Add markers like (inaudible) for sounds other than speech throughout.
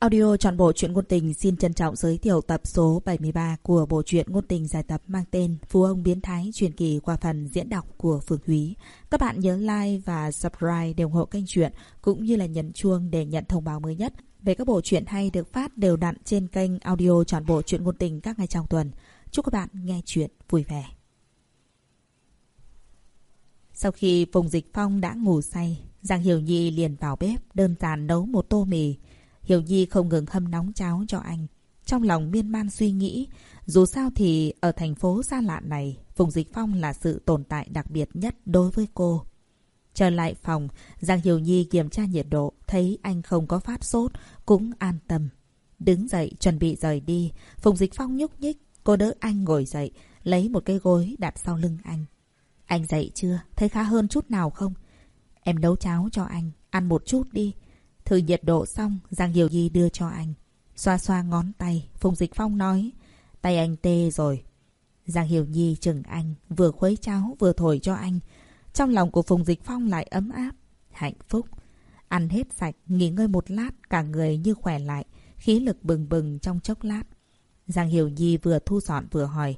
Audio trọn bộ truyện ngôn tình xin trân trọng giới thiệu tập số 73 của bộ truyện ngôn tình dài tập mang tên Phú ông biến thái truyền kỳ qua phần diễn đọc của Phương Thúy. Các bạn nhớ like và subscribe để ủng hộ kênh truyện cũng như là nhấn chuông để nhận thông báo mới nhất về các bộ truyện hay được phát đều đặn trên kênh audio trọn bộ truyện ngôn tình các ngày trong tuần. Chúc các bạn nghe truyện vui vẻ. Sau khi Phùng Dịch Phong đã ngủ say, Giang Hiểu Nhi liền vào bếp đơn giản nấu một tô mì. Hiểu Nhi không ngừng hâm nóng cháo cho anh. Trong lòng miên man suy nghĩ, dù sao thì ở thành phố xa lạ này, Phùng Dịch Phong là sự tồn tại đặc biệt nhất đối với cô. Trở lại phòng, Giang Hiểu Nhi kiểm tra nhiệt độ, thấy anh không có phát sốt, cũng an tâm. Đứng dậy, chuẩn bị rời đi, Phùng Dịch Phong nhúc nhích, cô đỡ anh ngồi dậy, lấy một cái gối đặt sau lưng anh. Anh dậy chưa? Thấy khá hơn chút nào không? Em nấu cháo cho anh, ăn một chút đi. Thử nhiệt độ xong, Giang Hiểu Nhi đưa cho anh. Xoa xoa ngón tay, Phùng Dịch Phong nói. Tay anh tê rồi. Giang Hiểu Nhi chừng anh, vừa khuấy cháo vừa thổi cho anh. Trong lòng của Phùng Dịch Phong lại ấm áp, hạnh phúc. Ăn hết sạch, nghỉ ngơi một lát, cả người như khỏe lại, khí lực bừng bừng trong chốc lát. Giang Hiểu Nhi vừa thu dọn vừa hỏi.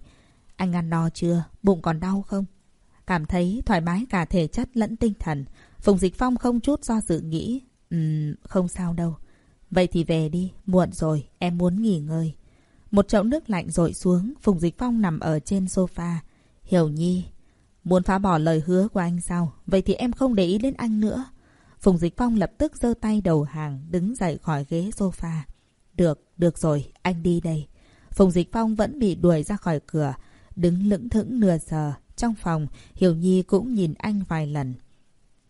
Anh ăn no chưa? Bụng còn đau không? Cảm thấy thoải mái cả thể chất lẫn tinh thần. Phùng Dịch Phong không chút do dự nghĩ. Ừm, không sao đâu. Vậy thì về đi, muộn rồi, em muốn nghỉ ngơi. Một chậu nước lạnh rội xuống, Phùng Dịch Phong nằm ở trên sofa. Hiểu Nhi, muốn phá bỏ lời hứa của anh sao? Vậy thì em không để ý đến anh nữa. Phùng Dịch Phong lập tức giơ tay đầu hàng, đứng dậy khỏi ghế sofa. Được, được rồi, anh đi đây. Phùng Dịch Phong vẫn bị đuổi ra khỏi cửa, đứng lững thững nửa giờ. Trong phòng, Hiểu Nhi cũng nhìn anh vài lần.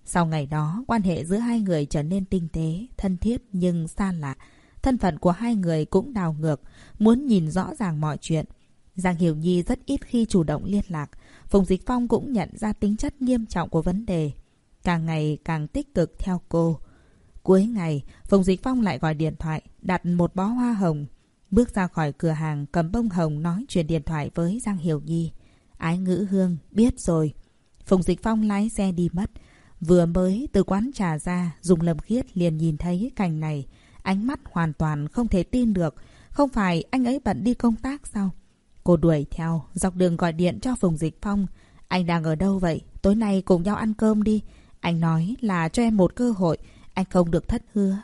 Sau ngày đó, quan hệ giữa hai người trở nên tinh tế, thân thiết nhưng xa lạ. Thân phận của hai người cũng đào ngược, muốn nhìn rõ ràng mọi chuyện. Giang Hiểu Nhi rất ít khi chủ động liên lạc. Phùng Dịch Phong cũng nhận ra tính chất nghiêm trọng của vấn đề. Càng ngày càng tích cực theo cô. Cuối ngày, Phùng Dịch Phong lại gọi điện thoại, đặt một bó hoa hồng. Bước ra khỏi cửa hàng cầm bông hồng nói chuyện điện thoại với Giang Hiểu Nhi. Ái ngữ hương, biết rồi. Phùng Dịch Phong lái xe đi mất. Vừa mới từ quán trà ra, Dùng Lâm Khiết liền nhìn thấy cảnh này. Ánh mắt hoàn toàn không thể tin được. Không phải anh ấy bận đi công tác sao? Cô đuổi theo, dọc đường gọi điện cho Phùng Dịch Phong. Anh đang ở đâu vậy? Tối nay cùng nhau ăn cơm đi. Anh nói là cho em một cơ hội. Anh không được thất hứa.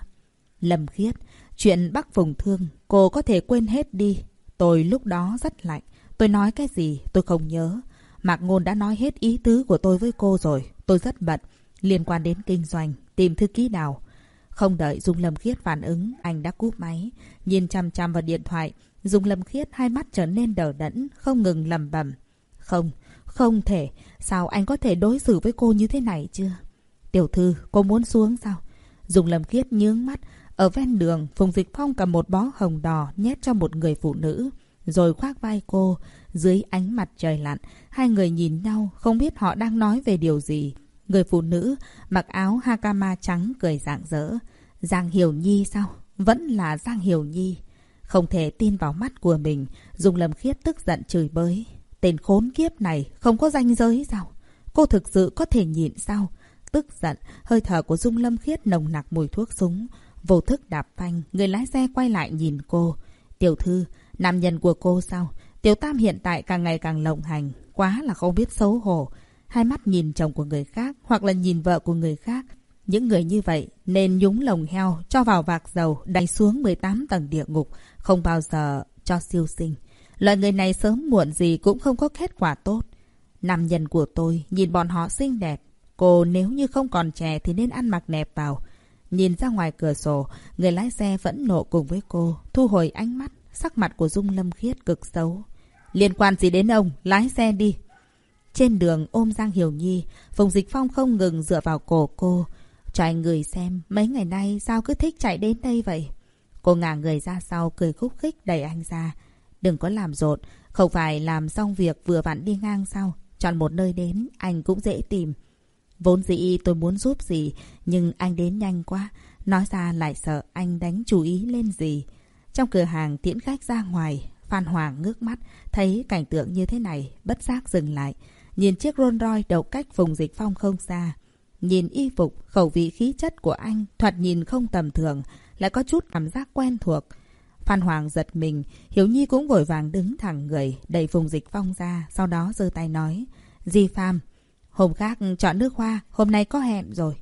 Lâm Khiết, chuyện Bắc Phùng Thương, cô có thể quên hết đi. Tôi lúc đó rất lạnh. Tôi nói cái gì tôi không nhớ. Mạc Ngôn đã nói hết ý tứ của tôi với cô rồi. Tôi rất bận. Liên quan đến kinh doanh, tìm thư ký nào. Không đợi Dung Lâm Khiết phản ứng, anh đã cúp máy. Nhìn chăm chăm vào điện thoại, Dung Lâm Khiết hai mắt trở nên đờ đẫn, không ngừng lầm bầm. Không, không thể. Sao anh có thể đối xử với cô như thế này chưa? Tiểu thư, cô muốn xuống sao? Dung Lâm Khiết nhướng mắt. Ở ven đường, Phùng Dịch Phong cầm một bó hồng đỏ nhét cho một người phụ nữ rồi khoác vai cô. Dưới ánh mặt trời lặn, hai người nhìn nhau, không biết họ đang nói về điều gì. Người phụ nữ mặc áo hakama trắng cười rạng rỡ. Giang Hiểu Nhi sao? Vẫn là Giang Hiểu Nhi. Không thể tin vào mắt của mình, Dung Lâm Khiết tức giận chửi bới. Tên khốn kiếp này không có danh giới sao? Cô thực sự có thể nhịn sao? Tức giận, hơi thở của Dung Lâm Khiết nồng nặc mùi thuốc súng. Vô thức đạp phanh, người lái xe quay lại nhìn cô. Tiểu thư, Nam nhân của cô sao? Tiểu Tam hiện tại càng ngày càng lộng hành. Quá là không biết xấu hổ. Hai mắt nhìn chồng của người khác hoặc là nhìn vợ của người khác. Những người như vậy nên nhúng lồng heo cho vào vạc dầu đánh xuống 18 tầng địa ngục. Không bao giờ cho siêu sinh. Loại người này sớm muộn gì cũng không có kết quả tốt. Nam nhân của tôi nhìn bọn họ xinh đẹp. Cô nếu như không còn trẻ thì nên ăn mặc đẹp vào. Nhìn ra ngoài cửa sổ, người lái xe vẫn nộ cùng với cô, thu hồi ánh mắt, Sắc mặt của Dung Lâm Khiết cực xấu. Liên quan gì đến ông? Lái xe đi. Trên đường ôm Giang Hiểu Nhi, Phùng Dịch Phong không ngừng dựa vào cổ cô. Cho anh người xem, mấy ngày nay sao cứ thích chạy đến đây vậy? Cô ngả người ra sau, cười khúc khích đẩy anh ra. Đừng có làm rộn, không phải làm xong việc vừa vặn đi ngang sau Chọn một nơi đến, anh cũng dễ tìm. Vốn dĩ tôi muốn giúp gì, nhưng anh đến nhanh quá. Nói ra lại sợ anh đánh chú ý lên gì. Trong cửa hàng tiễn khách ra ngoài, Phan Hoàng ngước mắt, thấy cảnh tượng như thế này, bất giác dừng lại. Nhìn chiếc Rolls Royce đầu cách vùng dịch phong không xa. Nhìn y phục, khẩu vị khí chất của anh thoạt nhìn không tầm thường, lại có chút cảm giác quen thuộc. Phan Hoàng giật mình, Hiểu Nhi cũng vội vàng đứng thẳng người, đẩy vùng Dịch Phong ra, sau đó giơ tay nói. Di pham hôm khác chọn nước hoa, hôm nay có hẹn rồi.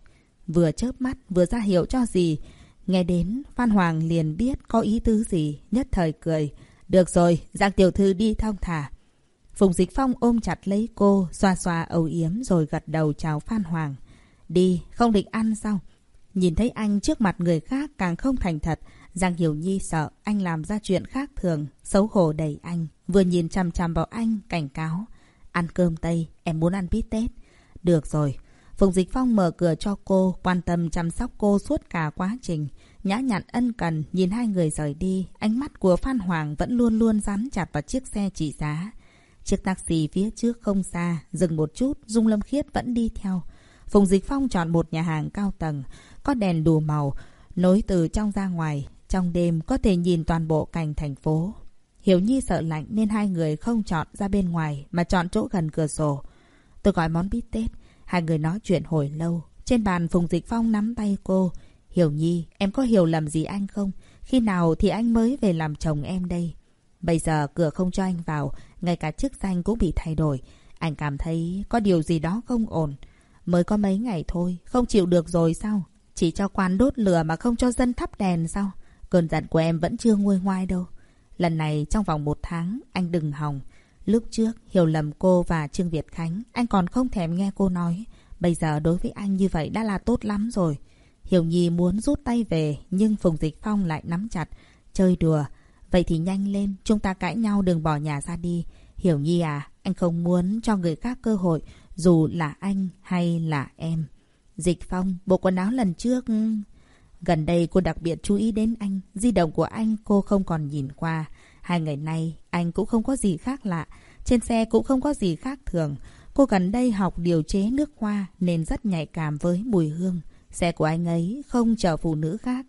Vừa chớp mắt, vừa ra hiệu cho gì. Nghe đến, Phan Hoàng liền biết có ý tứ gì, nhất thời cười. Được rồi, Giang Tiểu Thư đi thong thả. Phùng Dịch Phong ôm chặt lấy cô, xoa xoa âu yếm rồi gật đầu chào Phan Hoàng. Đi, không định ăn sao? Nhìn thấy anh trước mặt người khác càng không thành thật, Giang Hiểu Nhi sợ anh làm ra chuyện khác thường, xấu hổ đẩy anh, vừa nhìn chằm chằm vào anh, cảnh cáo. Ăn cơm Tây, em muốn ăn bít tết. Được rồi. Phùng Dịch Phong mở cửa cho cô, quan tâm chăm sóc cô suốt cả quá trình. Nhã nhặn ân cần, nhìn hai người rời đi, ánh mắt của Phan Hoàng vẫn luôn luôn dán chặt vào chiếc xe chỉ giá. Chiếc taxi phía trước không xa, dừng một chút, Dung Lâm Khiết vẫn đi theo. Phùng Dịch Phong chọn một nhà hàng cao tầng, có đèn đủ màu, nối từ trong ra ngoài. Trong đêm có thể nhìn toàn bộ cảnh thành phố. Hiểu Nhi sợ lạnh nên hai người không chọn ra bên ngoài mà chọn chỗ gần cửa sổ. Tôi gọi món bít tết. Hai người nói chuyện hồi lâu. Trên bàn Phùng Dịch Phong nắm tay cô. Hiểu Nhi, em có hiểu lầm gì anh không? Khi nào thì anh mới về làm chồng em đây? Bây giờ cửa không cho anh vào, ngay cả chức danh cũng bị thay đổi. Anh cảm thấy có điều gì đó không ổn. Mới có mấy ngày thôi, không chịu được rồi sao? Chỉ cho quan đốt lửa mà không cho dân thắp đèn sao? Cơn giận của em vẫn chưa nguôi ngoai đâu. Lần này trong vòng một tháng, anh đừng hòng. Lúc trước, hiểu lầm cô và Trương Việt Khánh, anh còn không thèm nghe cô nói. Bây giờ đối với anh như vậy đã là tốt lắm rồi. Hiểu Nhi muốn rút tay về, nhưng Phùng Dịch Phong lại nắm chặt. Chơi đùa. Vậy thì nhanh lên, chúng ta cãi nhau đừng bỏ nhà ra đi. Hiểu Nhi à, anh không muốn cho người khác cơ hội, dù là anh hay là em. Dịch Phong, bộ quần áo lần trước... Ừ, gần đây cô đặc biệt chú ý đến anh. Di động của anh cô không còn nhìn qua. Hai ngày nay anh cũng không có gì khác lạ. Trên xe cũng không có gì khác thường. Cô gần đây học điều chế nước hoa nên rất nhạy cảm với mùi hương. Xe của anh ấy không chở phụ nữ khác.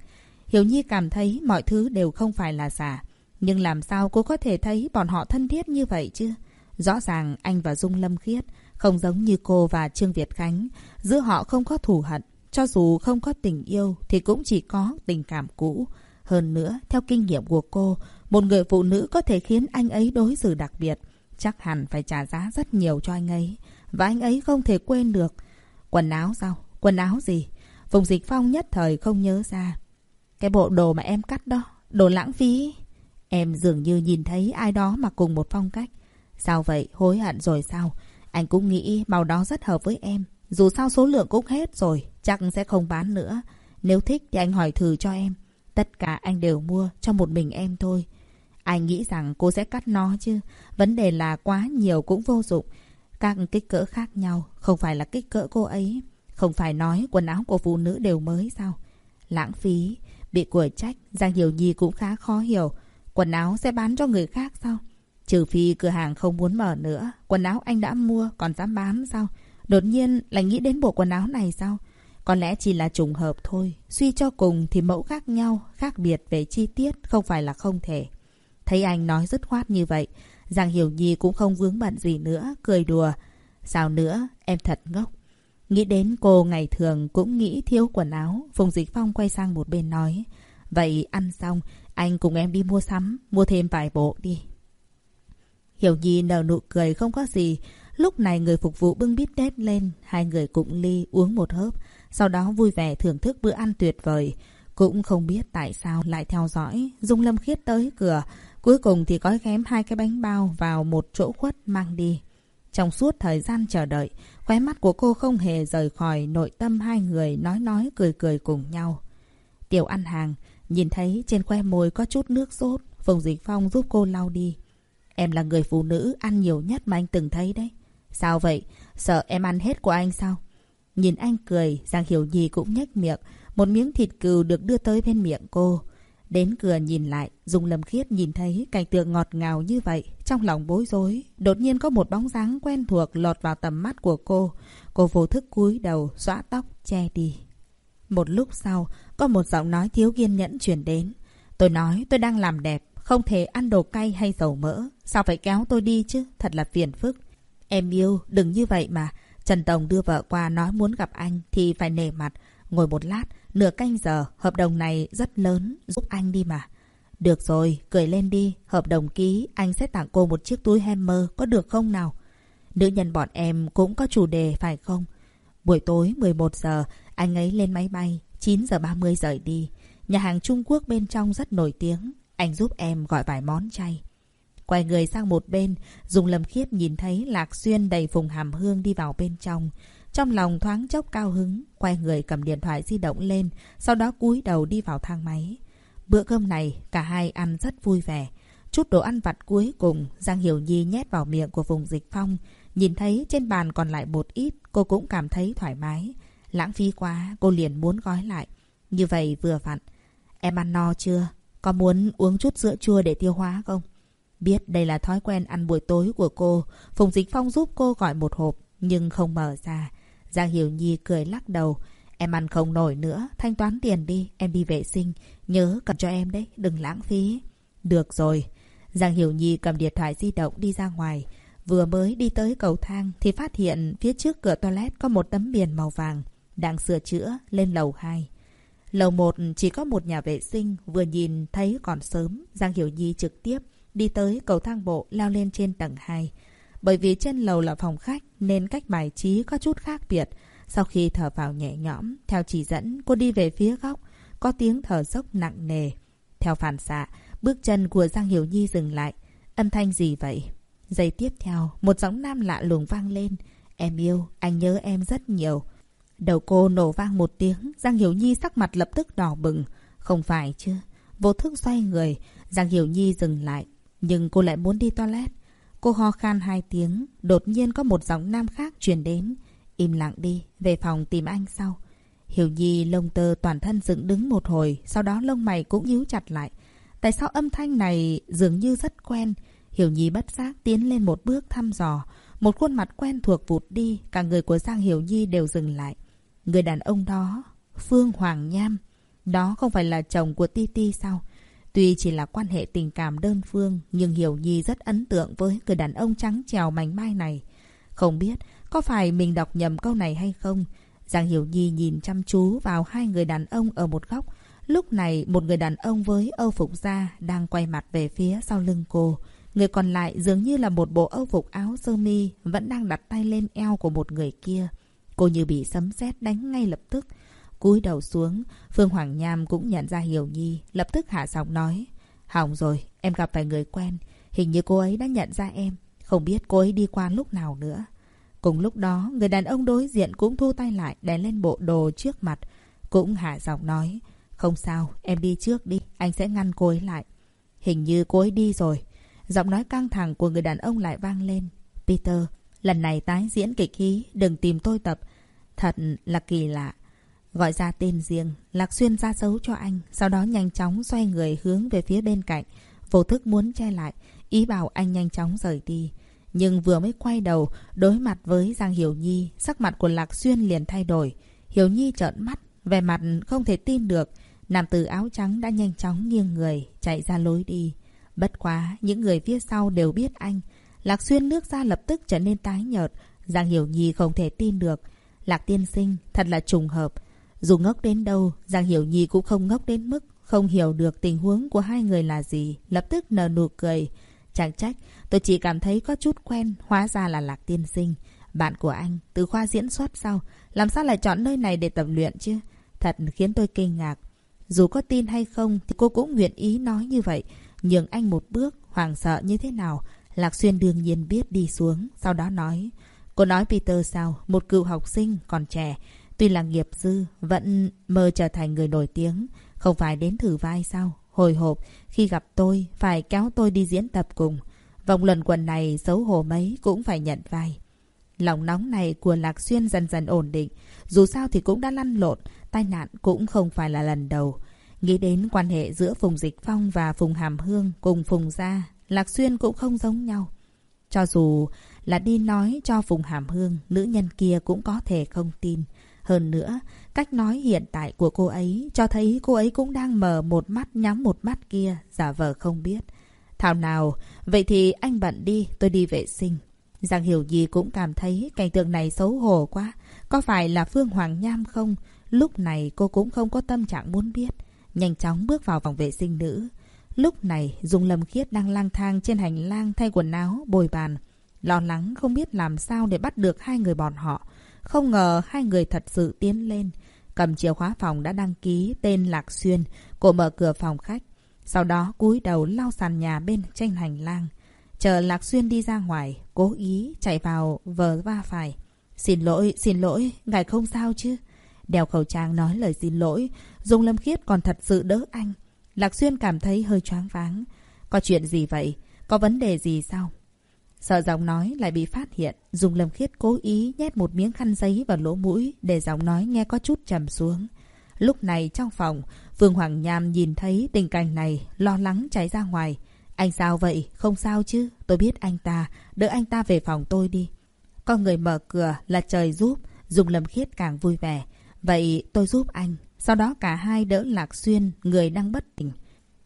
Hiểu Nhi cảm thấy mọi thứ đều không phải là giả. Nhưng làm sao cô có thể thấy bọn họ thân thiết như vậy chứ? Rõ ràng anh và Dung Lâm Khiết không giống như cô và Trương Việt Khánh. Giữa họ không có thù hận. Cho dù không có tình yêu thì cũng chỉ có tình cảm cũ. Hơn nữa, theo kinh nghiệm của cô, một người phụ nữ có thể khiến anh ấy đối xử đặc biệt. Chắc hẳn phải trả giá rất nhiều cho anh ấy. Và anh ấy không thể quên được. Quần áo sao? Quần áo gì? Vùng dịch phong nhất thời không nhớ ra. Cái bộ đồ mà em cắt đó. Đồ lãng phí. Em dường như nhìn thấy ai đó mà cùng một phong cách. Sao vậy? Hối hận rồi sao? Anh cũng nghĩ màu đó rất hợp với em. Dù sao số lượng cũng hết rồi, chắc sẽ không bán nữa. Nếu thích thì anh hỏi thử cho em. Tất cả anh đều mua cho một mình em thôi. Anh nghĩ rằng cô sẽ cắt nó chứ. Vấn đề là quá nhiều cũng vô dụng. Các kích cỡ khác nhau, không phải là kích cỡ cô ấy. Không phải nói quần áo của phụ nữ đều mới sao? Lãng phí, bị của trách, Giang Hiểu Nhi cũng khá khó hiểu. Quần áo sẽ bán cho người khác sao? Trừ phi cửa hàng không muốn mở nữa. Quần áo anh đã mua, còn dám bán sao? Đột nhiên lại nghĩ đến bộ quần áo này sao? Có lẽ chỉ là trùng hợp thôi. Suy cho cùng thì mẫu khác nhau, khác biệt về chi tiết không phải là không thể. Thấy anh nói dứt khoát như vậy, Giang Hiểu Nhi cũng không vướng bận gì nữa, cười đùa. Sao nữa, em thật ngốc. Nghĩ đến cô ngày thường cũng nghĩ thiếu quần áo, Phùng Dịch Phong quay sang một bên nói. Vậy ăn xong, anh cùng em đi mua sắm, mua thêm vài bộ đi. Hiểu Nhi nở nụ cười không có gì, Lúc này người phục vụ bưng bít tết lên, hai người cũng ly uống một hớp, sau đó vui vẻ thưởng thức bữa ăn tuyệt vời. Cũng không biết tại sao lại theo dõi, Dung Lâm Khiết tới cửa, cuối cùng thì gói ghém hai cái bánh bao vào một chỗ khuất mang đi. Trong suốt thời gian chờ đợi, khóe mắt của cô không hề rời khỏi nội tâm hai người nói nói cười cười cùng nhau. Tiểu ăn hàng, nhìn thấy trên khoe môi có chút nước sốt, Phùng Dịch Phong giúp cô lau đi. Em là người phụ nữ ăn nhiều nhất mà anh từng thấy đấy. Sao vậy? Sợ em ăn hết của anh sao? Nhìn anh cười, Giang Hiểu Nhi cũng nhếch miệng. Một miếng thịt cừu được đưa tới bên miệng cô. Đến cửa nhìn lại, Dung Lâm Khiết nhìn thấy cảnh tượng ngọt ngào như vậy. Trong lòng bối rối, đột nhiên có một bóng dáng quen thuộc lọt vào tầm mắt của cô. Cô vô thức cúi đầu, xõa tóc, che đi. Một lúc sau, có một giọng nói thiếu kiên nhẫn chuyển đến. Tôi nói tôi đang làm đẹp, không thể ăn đồ cay hay dầu mỡ. Sao phải kéo tôi đi chứ? Thật là phiền phức. Em yêu, đừng như vậy mà. Trần Tổng đưa vợ qua nói muốn gặp anh thì phải nề mặt. Ngồi một lát, nửa canh giờ, hợp đồng này rất lớn, giúp anh đi mà. Được rồi, cười lên đi, hợp đồng ký, anh sẽ tặng cô một chiếc túi Hammer, có được không nào? Nữ nhân bọn em cũng có chủ đề phải không? Buổi tối 11 giờ, anh ấy lên máy bay, 9 giờ 30 rời đi. Nhà hàng Trung Quốc bên trong rất nổi tiếng, anh giúp em gọi vài món chay. Quay người sang một bên, dùng lầm khiếp nhìn thấy Lạc Xuyên đầy vùng hàm hương đi vào bên trong. Trong lòng thoáng chốc cao hứng, quay người cầm điện thoại di động lên, sau đó cúi đầu đi vào thang máy. Bữa cơm này, cả hai ăn rất vui vẻ. Chút đồ ăn vặt cuối cùng, Giang Hiểu Nhi nhét vào miệng của vùng dịch phong. Nhìn thấy trên bàn còn lại một ít, cô cũng cảm thấy thoải mái. Lãng phí quá, cô liền muốn gói lại. Như vậy vừa vặn. Em ăn no chưa? Có muốn uống chút sữa chua để tiêu hóa không? Biết đây là thói quen ăn buổi tối của cô, Phùng Dịch Phong giúp cô gọi một hộp, nhưng không mở ra. Giang Hiểu Nhi cười lắc đầu. Em ăn không nổi nữa, thanh toán tiền đi, em đi vệ sinh. Nhớ cầm cho em đấy, đừng lãng phí. Được rồi. Giang Hiểu Nhi cầm điện thoại di động đi ra ngoài. Vừa mới đi tới cầu thang thì phát hiện phía trước cửa toilet có một tấm biển màu vàng. Đang sửa chữa lên lầu 2. Lầu 1 chỉ có một nhà vệ sinh, vừa nhìn thấy còn sớm. Giang Hiểu Nhi trực tiếp đi tới cầu thang bộ leo lên trên tầng 2. Bởi vì trên lầu là phòng khách nên cách bài trí có chút khác biệt. Sau khi thở vào nhẹ nhõm, theo chỉ dẫn cô đi về phía góc, có tiếng thở dốc nặng nề. Theo phản xạ, bước chân của Giang Hiểu Nhi dừng lại. Âm thanh gì vậy? Giây tiếp theo, một giọng nam lạ lùng vang lên. Em yêu, anh nhớ em rất nhiều. Đầu cô nổ vang một tiếng, Giang Hiểu Nhi sắc mặt lập tức đỏ bừng. Không phải chứ? Vô thức xoay người, Giang Hiểu Nhi dừng lại. Nhưng cô lại muốn đi toilet. Cô ho khan hai tiếng, đột nhiên có một giọng nam khác truyền đến. Im lặng đi, về phòng tìm anh sau. Hiểu Nhi lông tơ toàn thân dựng đứng một hồi, sau đó lông mày cũng nhíu chặt lại. Tại sao âm thanh này dường như rất quen? Hiểu Nhi bất giác tiến lên một bước thăm dò. Một khuôn mặt quen thuộc vụt đi, cả người của Giang Hiểu Nhi đều dừng lại. Người đàn ông đó, Phương Hoàng Nham. Đó không phải là chồng của Ti Ti sao? Tuy chỉ là quan hệ tình cảm đơn phương, nhưng Hiểu Nhi rất ấn tượng với người đàn ông trắng trèo mảnh mai này. Không biết có phải mình đọc nhầm câu này hay không? Giang Hiểu Nhi nhìn chăm chú vào hai người đàn ông ở một góc. Lúc này, một người đàn ông với âu phục da đang quay mặt về phía sau lưng cô. Người còn lại dường như là một bộ âu phục áo sơ mi vẫn đang đặt tay lên eo của một người kia. Cô như bị sấm sét đánh ngay lập tức cúi đầu xuống, Phương Hoàng Nham cũng nhận ra Hiểu Nhi, lập tức hạ giọng nói. Hỏng rồi, em gặp phải người quen. Hình như cô ấy đã nhận ra em. Không biết cô ấy đi qua lúc nào nữa. Cùng lúc đó, người đàn ông đối diện cũng thu tay lại đè lên bộ đồ trước mặt. Cũng hạ giọng nói. Không sao, em đi trước đi, anh sẽ ngăn cô ấy lại. Hình như cô ấy đi rồi. Giọng nói căng thẳng của người đàn ông lại vang lên. Peter, lần này tái diễn kịch khí, đừng tìm tôi tập. Thật là kỳ lạ. Gọi ra tên riêng, Lạc Xuyên ra dấu cho anh, sau đó nhanh chóng xoay người hướng về phía bên cạnh. Vô thức muốn che lại, ý bảo anh nhanh chóng rời đi. Nhưng vừa mới quay đầu, đối mặt với Giang Hiểu Nhi, sắc mặt của Lạc Xuyên liền thay đổi. Hiểu Nhi trợn mắt, vẻ mặt không thể tin được. Nam tử áo trắng đã nhanh chóng nghiêng người, chạy ra lối đi. Bất quá, những người phía sau đều biết anh. Lạc Xuyên nước ra lập tức trở nên tái nhợt. Giang Hiểu Nhi không thể tin được. Lạc tiên sinh, thật là trùng hợp. Dù ngốc đến đâu, Giang Hiểu Nhi cũng không ngốc đến mức không hiểu được tình huống của hai người là gì. Lập tức nở nụ cười. Chẳng trách, tôi chỉ cảm thấy có chút quen, hóa ra là Lạc Tiên Sinh. Bạn của anh, từ khoa diễn xuất sao? Làm sao lại chọn nơi này để tập luyện chứ? Thật khiến tôi kinh ngạc. Dù có tin hay không thì cô cũng nguyện ý nói như vậy. Nhường anh một bước, hoàng sợ như thế nào. Lạc Xuyên đương nhiên biết đi xuống, sau đó nói. Cô nói Peter sao? Một cựu học sinh, còn trẻ. Tuy là nghiệp dư, vẫn mơ trở thành người nổi tiếng. Không phải đến thử vai sao? Hồi hộp, khi gặp tôi, phải kéo tôi đi diễn tập cùng. Vòng luận quần này xấu hổ mấy cũng phải nhận vai. Lòng nóng này của Lạc Xuyên dần dần ổn định. Dù sao thì cũng đã lăn lộn, tai nạn cũng không phải là lần đầu. Nghĩ đến quan hệ giữa Phùng Dịch Phong và Phùng Hàm Hương cùng Phùng Gia, Lạc Xuyên cũng không giống nhau. Cho dù là đi nói cho Phùng Hàm Hương, nữ nhân kia cũng có thể không tin. Hơn nữa, cách nói hiện tại của cô ấy cho thấy cô ấy cũng đang mở một mắt nhắm một mắt kia, giả vờ không biết. Thảo nào, vậy thì anh bận đi, tôi đi vệ sinh. Giang Hiểu Nhi cũng cảm thấy cảnh tượng này xấu hổ quá. Có phải là Phương Hoàng Nham không? Lúc này cô cũng không có tâm trạng muốn biết. Nhanh chóng bước vào phòng vệ sinh nữ. Lúc này, Dung Lâm Khiết đang lang thang trên hành lang thay quần áo, bồi bàn. Lo lắng không biết làm sao để bắt được hai người bọn họ. Không ngờ hai người thật sự tiến lên. Cầm chìa khóa phòng đã đăng ký tên Lạc Xuyên. Cô mở cửa phòng khách. Sau đó cúi đầu lau sàn nhà bên trên hành lang. Chờ Lạc Xuyên đi ra ngoài, cố ý chạy vào vờ va phải. Xin lỗi, xin lỗi, ngài không sao chứ? Đeo khẩu trang nói lời xin lỗi, Dung Lâm Khiết còn thật sự đỡ anh. Lạc Xuyên cảm thấy hơi choáng váng. Có chuyện gì vậy? Có vấn đề gì sao? Sợ giọng nói lại bị phát hiện, dùng Lâm Khiết cố ý nhét một miếng khăn giấy vào lỗ mũi để giọng nói nghe có chút trầm xuống. Lúc này trong phòng, Vương Hoàng Nham nhìn thấy tình cảnh này, lo lắng chạy ra ngoài. Anh sao vậy? Không sao chứ? Tôi biết anh ta. Đỡ anh ta về phòng tôi đi. Con người mở cửa là trời giúp. Dùng Lâm Khiết càng vui vẻ. Vậy tôi giúp anh. Sau đó cả hai đỡ Lạc Xuyên, người đang bất tỉnh.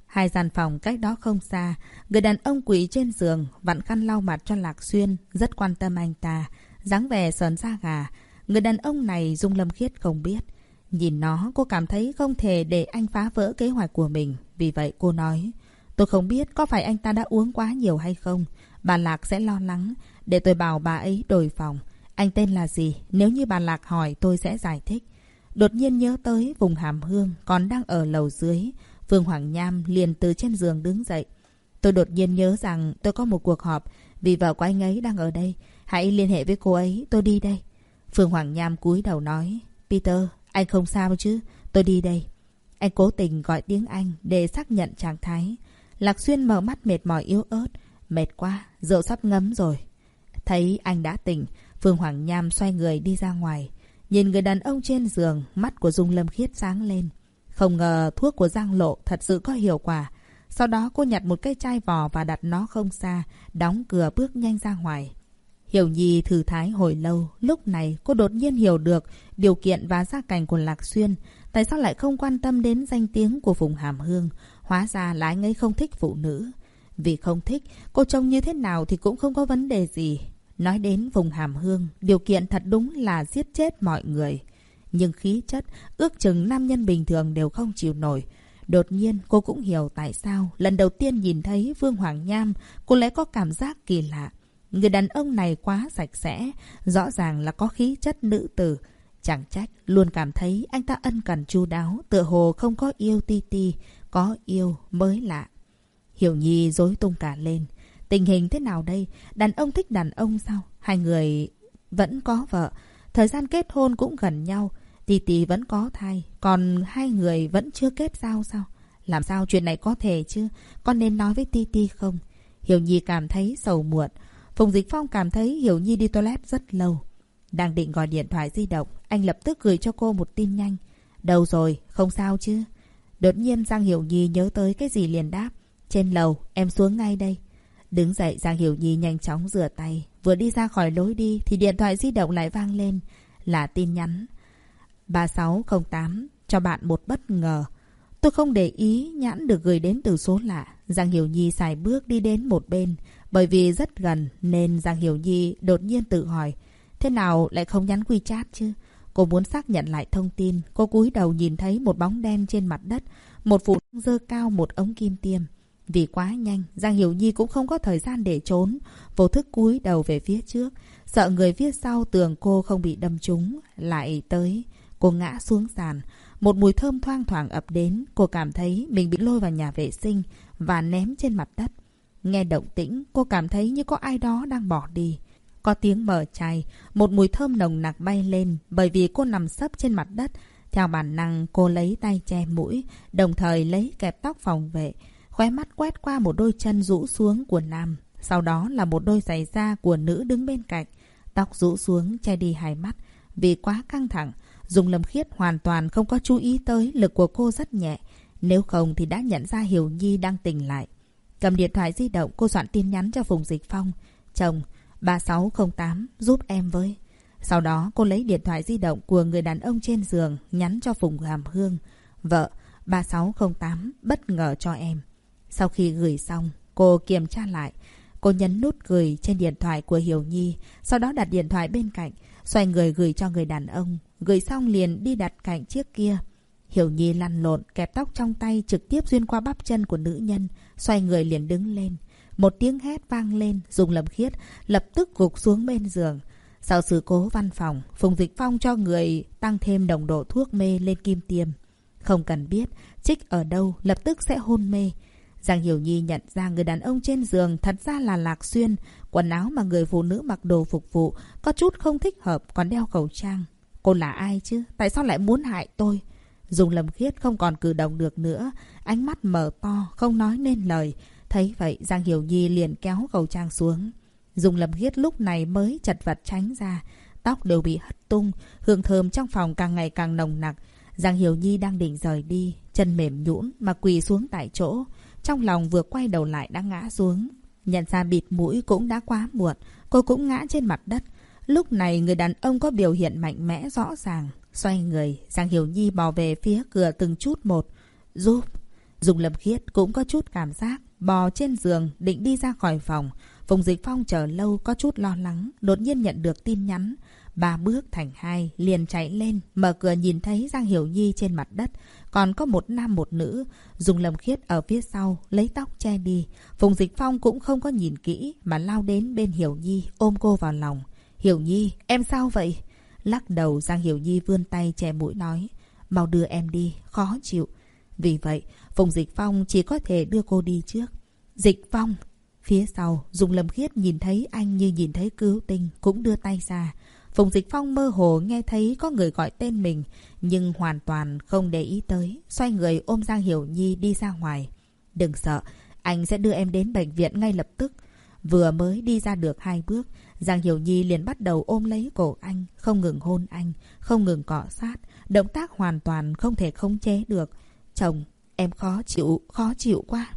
Hai gian phòng cách đó không xa. Người đàn ông quỳ trên giường, vặn khăn lau mặt cho Lạc Xuyên, rất quan tâm anh ta. dáng vẻ sờn da gà. Người đàn ông này Dung Lâm Khiết không biết. Nhìn nó, cô cảm thấy không thể để anh phá vỡ kế hoạch của mình. Vì vậy cô nói, tôi không biết có phải anh ta đã uống quá nhiều hay không. Bà Lạc sẽ lo lắng, để tôi bảo bà ấy đổi phòng. Anh tên là gì? Nếu như bà Lạc hỏi tôi sẽ giải thích. Đột nhiên nhớ tới vùng hàm hương còn đang ở lầu dưới. Phương Hoàng Nham liền từ trên giường đứng dậy. Tôi đột nhiên nhớ rằng tôi có một cuộc họp vì vợ của anh ấy đang ở đây. Hãy liên hệ với cô ấy, tôi đi đây. Phương Hoàng Nham cúi đầu nói. Peter, anh không sao chứ? Tôi đi đây. Anh cố tình gọi tiếng Anh để xác nhận trạng thái. Lạc Xuyên mở mắt mệt mỏi yếu ớt. Mệt quá, rượu sắp ngấm rồi. Thấy anh đã tỉnh, Phương Hoàng Nham xoay người đi ra ngoài. Nhìn người đàn ông trên giường, mắt của Dung Lâm Khiết sáng lên. Không ngờ thuốc của Giang Lộ thật sự có hiệu quả. Sau đó cô nhặt một cây chai vò và đặt nó không xa, đóng cửa bước nhanh ra ngoài. Hiểu Nhi thử thái hồi lâu, lúc này cô đột nhiên hiểu được điều kiện và gia cảnh của Lạc Xuyên. Tại sao lại không quan tâm đến danh tiếng của vùng Hàm Hương? Hóa ra là anh ấy không thích phụ nữ. Vì không thích, cô trông như thế nào thì cũng không có vấn đề gì. Nói đến vùng Hàm Hương, điều kiện thật đúng là giết chết mọi người. Nhưng khí chất, ước chừng nam nhân bình thường đều không chịu nổi. Đột nhiên cô cũng hiểu tại sao lần đầu tiên nhìn thấy Vương Hoàng Nham cô lẽ có cảm giác kỳ lạ. Người đàn ông này quá sạch sẽ, rõ ràng là có khí chất nữ tử. Chẳng trách, luôn cảm thấy anh ta ân cần chu đáo, tựa hồ không có yêu ti ti, có yêu mới lạ. Hiểu Nhi dối tung cả lên. Tình hình thế nào đây? Đàn ông thích đàn ông sao? Hai người vẫn có vợ. Thời gian kết hôn cũng gần nhau. Tì tì vẫn có thai. Còn hai người vẫn chưa kết giao sao? Làm sao chuyện này có thể chứ? Con nên nói với Ti Ti không? Hiểu Nhi cảm thấy sầu muộn. Phùng Dịch Phong cảm thấy Hiểu Nhi đi toilet rất lâu. Đang định gọi điện thoại di động, anh lập tức gửi cho cô một tin nhanh. Đâu rồi, không sao chứ? Đột nhiên Giang Hiểu Nhi nhớ tới cái gì liền đáp. Trên lầu, em xuống ngay đây. Đứng dậy, Giang Hiểu Nhi nhanh chóng rửa tay. Vừa đi ra khỏi lối đi thì điện thoại di động lại vang lên. Là tin nhắn. 3608 cho bạn một bất ngờ. Tôi không để ý nhãn được gửi đến từ số lạ. Giang Hiểu Nhi xài bước đi đến một bên. Bởi vì rất gần, nên Giang Hiểu Nhi đột nhiên tự hỏi. Thế nào lại không nhắn quy chat chứ? Cô muốn xác nhận lại thông tin. Cô cúi đầu nhìn thấy một bóng đen trên mặt đất. Một phụ nữ dơ cao một ống kim tiêm. Vì quá nhanh, Giang Hiểu Nhi cũng không có thời gian để trốn. Vô thức cúi đầu về phía trước. Sợ người phía sau tường cô không bị đâm trúng. Lại tới. Cô ngã xuống sàn. Một mùi thơm thoang thoảng ập đến. Cô cảm thấy mình bị lôi vào nhà vệ sinh và ném trên mặt đất. Nghe động tĩnh, cô cảm thấy như có ai đó đang bỏ đi. Có tiếng mở chai, một mùi thơm nồng nặc bay lên bởi vì cô nằm sấp trên mặt đất. Theo bản năng, cô lấy tay che mũi, đồng thời lấy kẹp tóc phòng vệ. Khóe mắt quét qua một đôi chân rũ xuống của nam. Sau đó là một đôi giày da của nữ đứng bên cạnh. Tóc rũ xuống che đi hai mắt. Vì quá căng thẳng, dùng Lâm Khiết hoàn toàn không có chú ý tới lực của cô rất nhẹ. Nếu không thì đã nhận ra Hiểu Nhi đang tỉnh lại. Cầm điện thoại di động, cô soạn tin nhắn cho Phùng Dịch Phong. Chồng, 3608, giúp em với. Sau đó, cô lấy điện thoại di động của người đàn ông trên giường, nhắn cho Phùng Hàm Hương. Vợ, 3608, bất ngờ cho em. Sau khi gửi xong, cô kiểm tra lại. Cô nhấn nút gửi trên điện thoại của Hiểu Nhi, sau đó đặt điện thoại bên cạnh, xoay người gửi cho người đàn ông. Gửi xong liền đi đặt cạnh chiếc kia. Hiểu Nhi lăn lộn, kẹp tóc trong tay trực tiếp xuyên qua bắp chân của nữ nhân, xoay người liền đứng lên. Một tiếng hét vang lên, dùng lầm khiết, lập tức gục xuống bên giường. Sau sự cố văn phòng, Phùng Dịch Phong cho người tăng thêm đồng độ thuốc mê lên kim tiêm. Không cần biết, trích ở đâu, lập tức sẽ hôn mê. Giang Hiểu Nhi nhận ra người đàn ông trên giường thật ra là Lạc Xuyên. Quần áo mà người phụ nữ mặc đồ phục vụ, có chút không thích hợp, còn đeo khẩu trang. Cô là ai chứ? Tại sao lại muốn hại tôi? Dùng lầm khiết không còn cử động được nữa. Ánh mắt mở to, không nói nên lời. Thấy vậy, Giang Hiểu Nhi liền kéo khẩu trang xuống. Dùng lầm khiết lúc này mới chật vật tránh ra. Tóc đều bị hất tung, hương thơm trong phòng càng ngày càng nồng nặc. Giang Hiểu Nhi đang định rời đi, chân mềm nhũn mà quỳ xuống tại chỗ. Trong lòng vừa quay đầu lại đã ngã xuống. Nhận ra bịt mũi cũng đã quá muộn, cô cũng ngã trên mặt đất. Lúc này người đàn ông có biểu hiện mạnh mẽ rõ ràng. Xoay người, Giang Hiểu Nhi bò về phía cửa từng chút một. Giúp. Dùng lâm khiết cũng có chút cảm giác. Bò trên giường, định đi ra khỏi phòng. Phùng Dịch Phong chờ lâu có chút lo lắng, đột nhiên nhận được tin nhắn. Ba bước thành hai, liền chạy lên, mở cửa nhìn thấy Giang Hiểu Nhi trên mặt đất. Còn có một nam một nữ, dùng lầm khiết ở phía sau, lấy tóc che đi. Phùng Dịch Phong cũng không có nhìn kỹ, mà lao đến bên Hiểu Nhi, ôm cô vào lòng. Hiểu Nhi, em sao vậy? Lắc đầu Giang Hiểu Nhi vươn tay che mũi nói. Mau đưa em đi, khó chịu. Vì vậy, Phùng Dịch Phong chỉ có thể đưa cô đi trước. Dịch Phong! Phía sau, Dùng Lâm Khiết nhìn thấy anh như nhìn thấy cứu tinh, cũng đưa tay ra. Phùng Dịch Phong mơ hồ nghe thấy có người gọi tên mình, nhưng hoàn toàn không để ý tới. Xoay người ôm Giang Hiểu Nhi đi ra ngoài. Đừng sợ, anh sẽ đưa em đến bệnh viện ngay lập tức. Vừa mới đi ra được hai bước, Giang Hiểu Nhi liền bắt đầu ôm lấy cổ anh, không ngừng hôn anh, không ngừng cọ sát. Động tác hoàn toàn không thể khống chế được. Chồng, em khó chịu, khó chịu quá.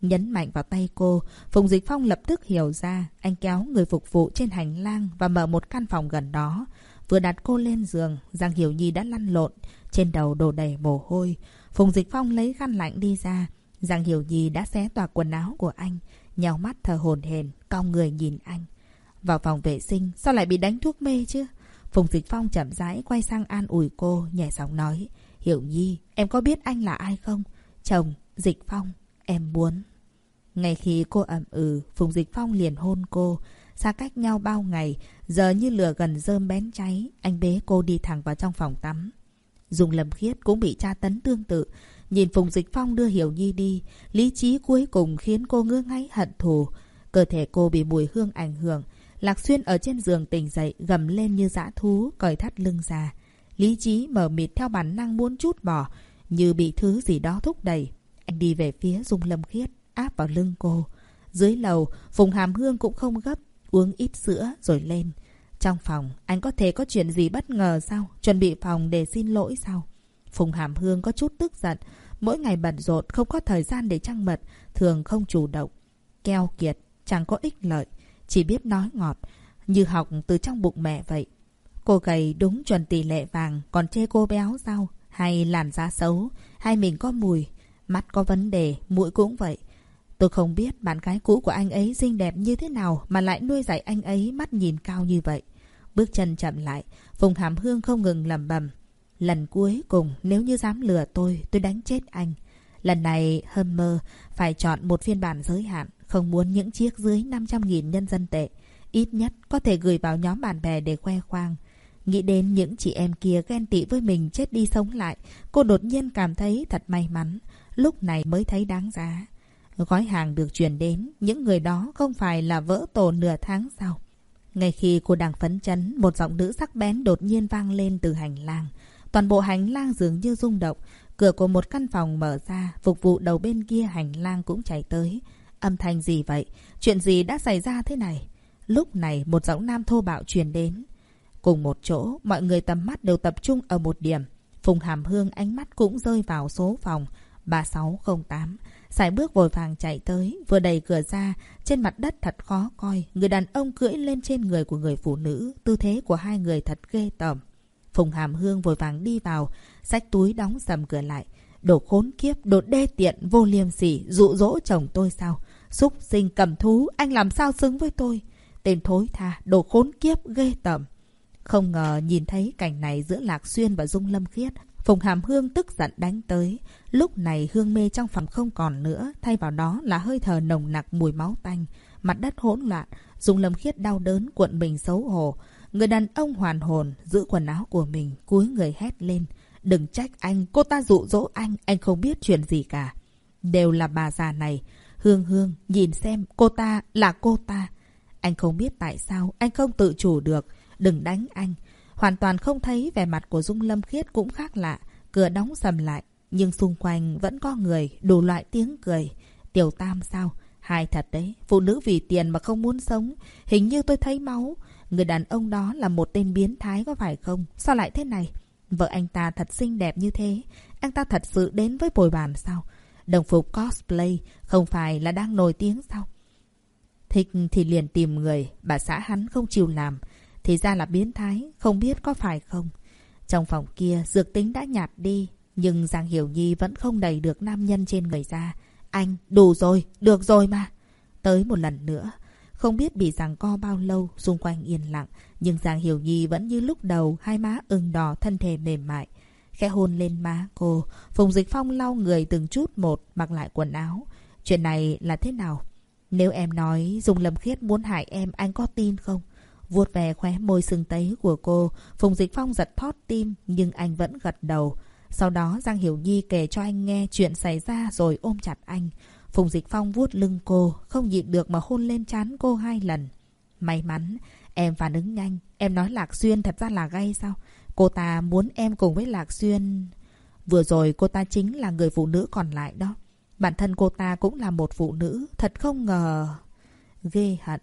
Nhấn mạnh vào tay cô, Phùng Dịch Phong lập tức hiểu ra. Anh kéo người phục vụ trên hành lang và mở một căn phòng gần đó. Vừa đặt cô lên giường, Giang Hiểu Nhi đã lăn lộn. Trên đầu đổ đầy mồ hôi. Phùng Dịch Phong lấy khăn lạnh đi ra. Giang Hiểu Nhi đã xé toạc quần áo của anh. Nhào mắt thở hồn hển, cong người nhìn anh. Vào phòng vệ sinh, sao lại bị đánh thuốc mê chứ? Phùng Dịch Phong chậm rãi quay sang an ủi cô, nhẹ giọng nói. Hiểu Nhi, em có biết anh là ai không? Chồng, Dịch Phong, em muốn. Ngay khi cô ẩm ừ, Phùng Dịch Phong liền hôn cô. Xa cách nhau bao ngày, giờ như lửa gần rơm bén cháy, anh bế cô đi thẳng vào trong phòng tắm. Dùng lầm khiết cũng bị tra tấn tương tự. Nhìn Phùng Dịch Phong đưa Hiểu Nhi đi, lý trí cuối cùng khiến cô ngứa ngáy hận thù. Cơ thể cô bị mùi hương ảnh hưởng. Lạc Xuyên ở trên giường tỉnh dậy, gầm lên như dã thú, cởi thắt lưng ra. Lý trí mở mịt theo bản năng muốn chút bỏ, như bị thứ gì đó thúc đẩy. Anh đi về phía Dung Lâm Khiết, áp vào lưng cô. Dưới lầu, Phùng Hàm Hương cũng không gấp, uống ít sữa rồi lên. Trong phòng, anh có thể có chuyện gì bất ngờ sao? Chuẩn bị phòng để xin lỗi sao? Phùng Hàm Hương có chút tức giận. Mỗi ngày bận rộn không có thời gian để trăng mật, thường không chủ động. Keo kiệt, chẳng có ích lợi, chỉ biết nói ngọt, như học từ trong bụng mẹ vậy. Cô gầy đúng chuẩn tỷ lệ vàng, còn chê cô béo sao? Hay làn da xấu? Hay mình có mùi? Mắt có vấn đề, mũi cũng vậy. Tôi không biết bạn gái cũ của anh ấy xinh đẹp như thế nào mà lại nuôi dạy anh ấy mắt nhìn cao như vậy. Bước chân chậm lại, Phùng Hàm Hương không ngừng lẩm bầm. Lần cuối cùng, nếu như dám lừa tôi, tôi đánh chết anh. Lần này, hâm mơ, phải chọn một phiên bản giới hạn, không muốn những chiếc dưới 500.000 nhân dân tệ. Ít nhất có thể gửi vào nhóm bạn bè để khoe khoang. Nghĩ đến những chị em kia ghen tị với mình chết đi sống lại, cô đột nhiên cảm thấy thật may mắn. Lúc này mới thấy đáng giá. Gói hàng được chuyển đến, những người đó không phải là vỡ tổ nửa tháng sau. Ngay khi cô đang phấn chấn, một giọng nữ sắc bén đột nhiên vang lên từ hành lang. Toàn bộ hành lang dường như rung động. Cửa của một căn phòng mở ra, phục vụ đầu bên kia hành lang cũng chạy tới. Âm thanh gì vậy? Chuyện gì đã xảy ra thế này? Lúc này một giọng nam thô bạo truyền đến. Cùng một chỗ, mọi người tầm mắt đều tập trung ở một điểm. Phùng Hàm Hương ánh mắt cũng rơi vào số phòng 3608. Sải bước vội vàng chạy tới, vừa đẩy cửa ra, trên mặt đất thật khó coi. Người đàn ông cưỡi lên trên người của người phụ nữ, tư thế của hai người thật ghê tởm. Phùng Hàm Hương vội vàng đi vào, xách túi đóng sầm cửa lại. Đồ khốn kiếp, đồ đê tiện, vô liêm sỉ, dụ dỗ chồng tôi sao? Xúc sinh cầm thú, anh làm sao xứng với tôi? Tên thối tha, đồ khốn kiếp, ghê tởm. Không ngờ nhìn thấy cảnh này giữa Lạc Xuyên và Dung Lâm Khiết. Phùng Hàm Hương tức giận đánh tới. Lúc này hương mê trong phòng không còn nữa, thay vào đó là hơi thở nồng nặc mùi máu tanh. Mặt đất hỗn loạn, Dung Lâm Khiết đau đớn cuộn mình xấu hổ. Người đàn ông hoàn hồn, giữ quần áo của mình, cúi người hét lên. Đừng trách anh, cô ta dụ dỗ anh, anh không biết chuyện gì cả. Đều là bà già này. Hương Hương, nhìn xem, cô ta là cô ta. Anh không biết tại sao, anh không tự chủ được. Đừng đánh anh. Hoàn toàn không thấy vẻ mặt của Dung Lâm Khiết cũng khác lạ. Cửa đóng sầm lại. Nhưng xung quanh vẫn có người, đủ loại tiếng cười. Tiểu Tam sao? Hai thật đấy. Phụ nữ vì tiền mà không muốn sống. Hình như tôi thấy máu. Người đàn ông đó là một tên biến thái có phải không? Sao lại thế này? Vợ anh ta thật xinh đẹp như thế. Anh ta thật sự đến với bồi bàn sao? Đồng phục cosplay không phải là đang nổi tiếng sao? Thích thì liền tìm người, bà xã hắn không chịu làm. Thì ra là biến thái, không biết có phải không? Trong phòng kia, dược tính đã nhạt đi. Nhưng Giang Hiểu Nhi vẫn không đầy được nam nhân trên người ra. Anh, đủ rồi, được rồi mà. Tới một lần nữa. Không biết bị giằng co bao lâu, xung quanh yên lặng. Nhưng Giang Hiểu Nhi vẫn như lúc đầu, hai má ửng đỏ, thân thể mềm mại. Khẽ hôn lên má cô, Phùng Dịch Phong lau người từng chút một, mặc lại quần áo. Chuyện này là thế nào? Nếu em nói dùng lầm Khiết muốn hại em, anh có tin không? Vuốt về khóe môi sưng tấy của cô, Phùng Dịch Phong giật thót tim, nhưng anh vẫn gật đầu. Sau đó Giang Hiểu Nhi kể cho anh nghe chuyện xảy ra rồi ôm chặt anh. Phùng Dịch Phong vuốt lưng cô, không nhịn được mà hôn lên trán cô hai lần. May mắn, em phản ứng nhanh. Em nói Lạc Xuyên thật ra là gay sao? Cô ta muốn em cùng với Lạc Xuyên... Vừa rồi cô ta chính là người phụ nữ còn lại đó. Bản thân cô ta cũng là một phụ nữ. Thật không ngờ... Ghê hận.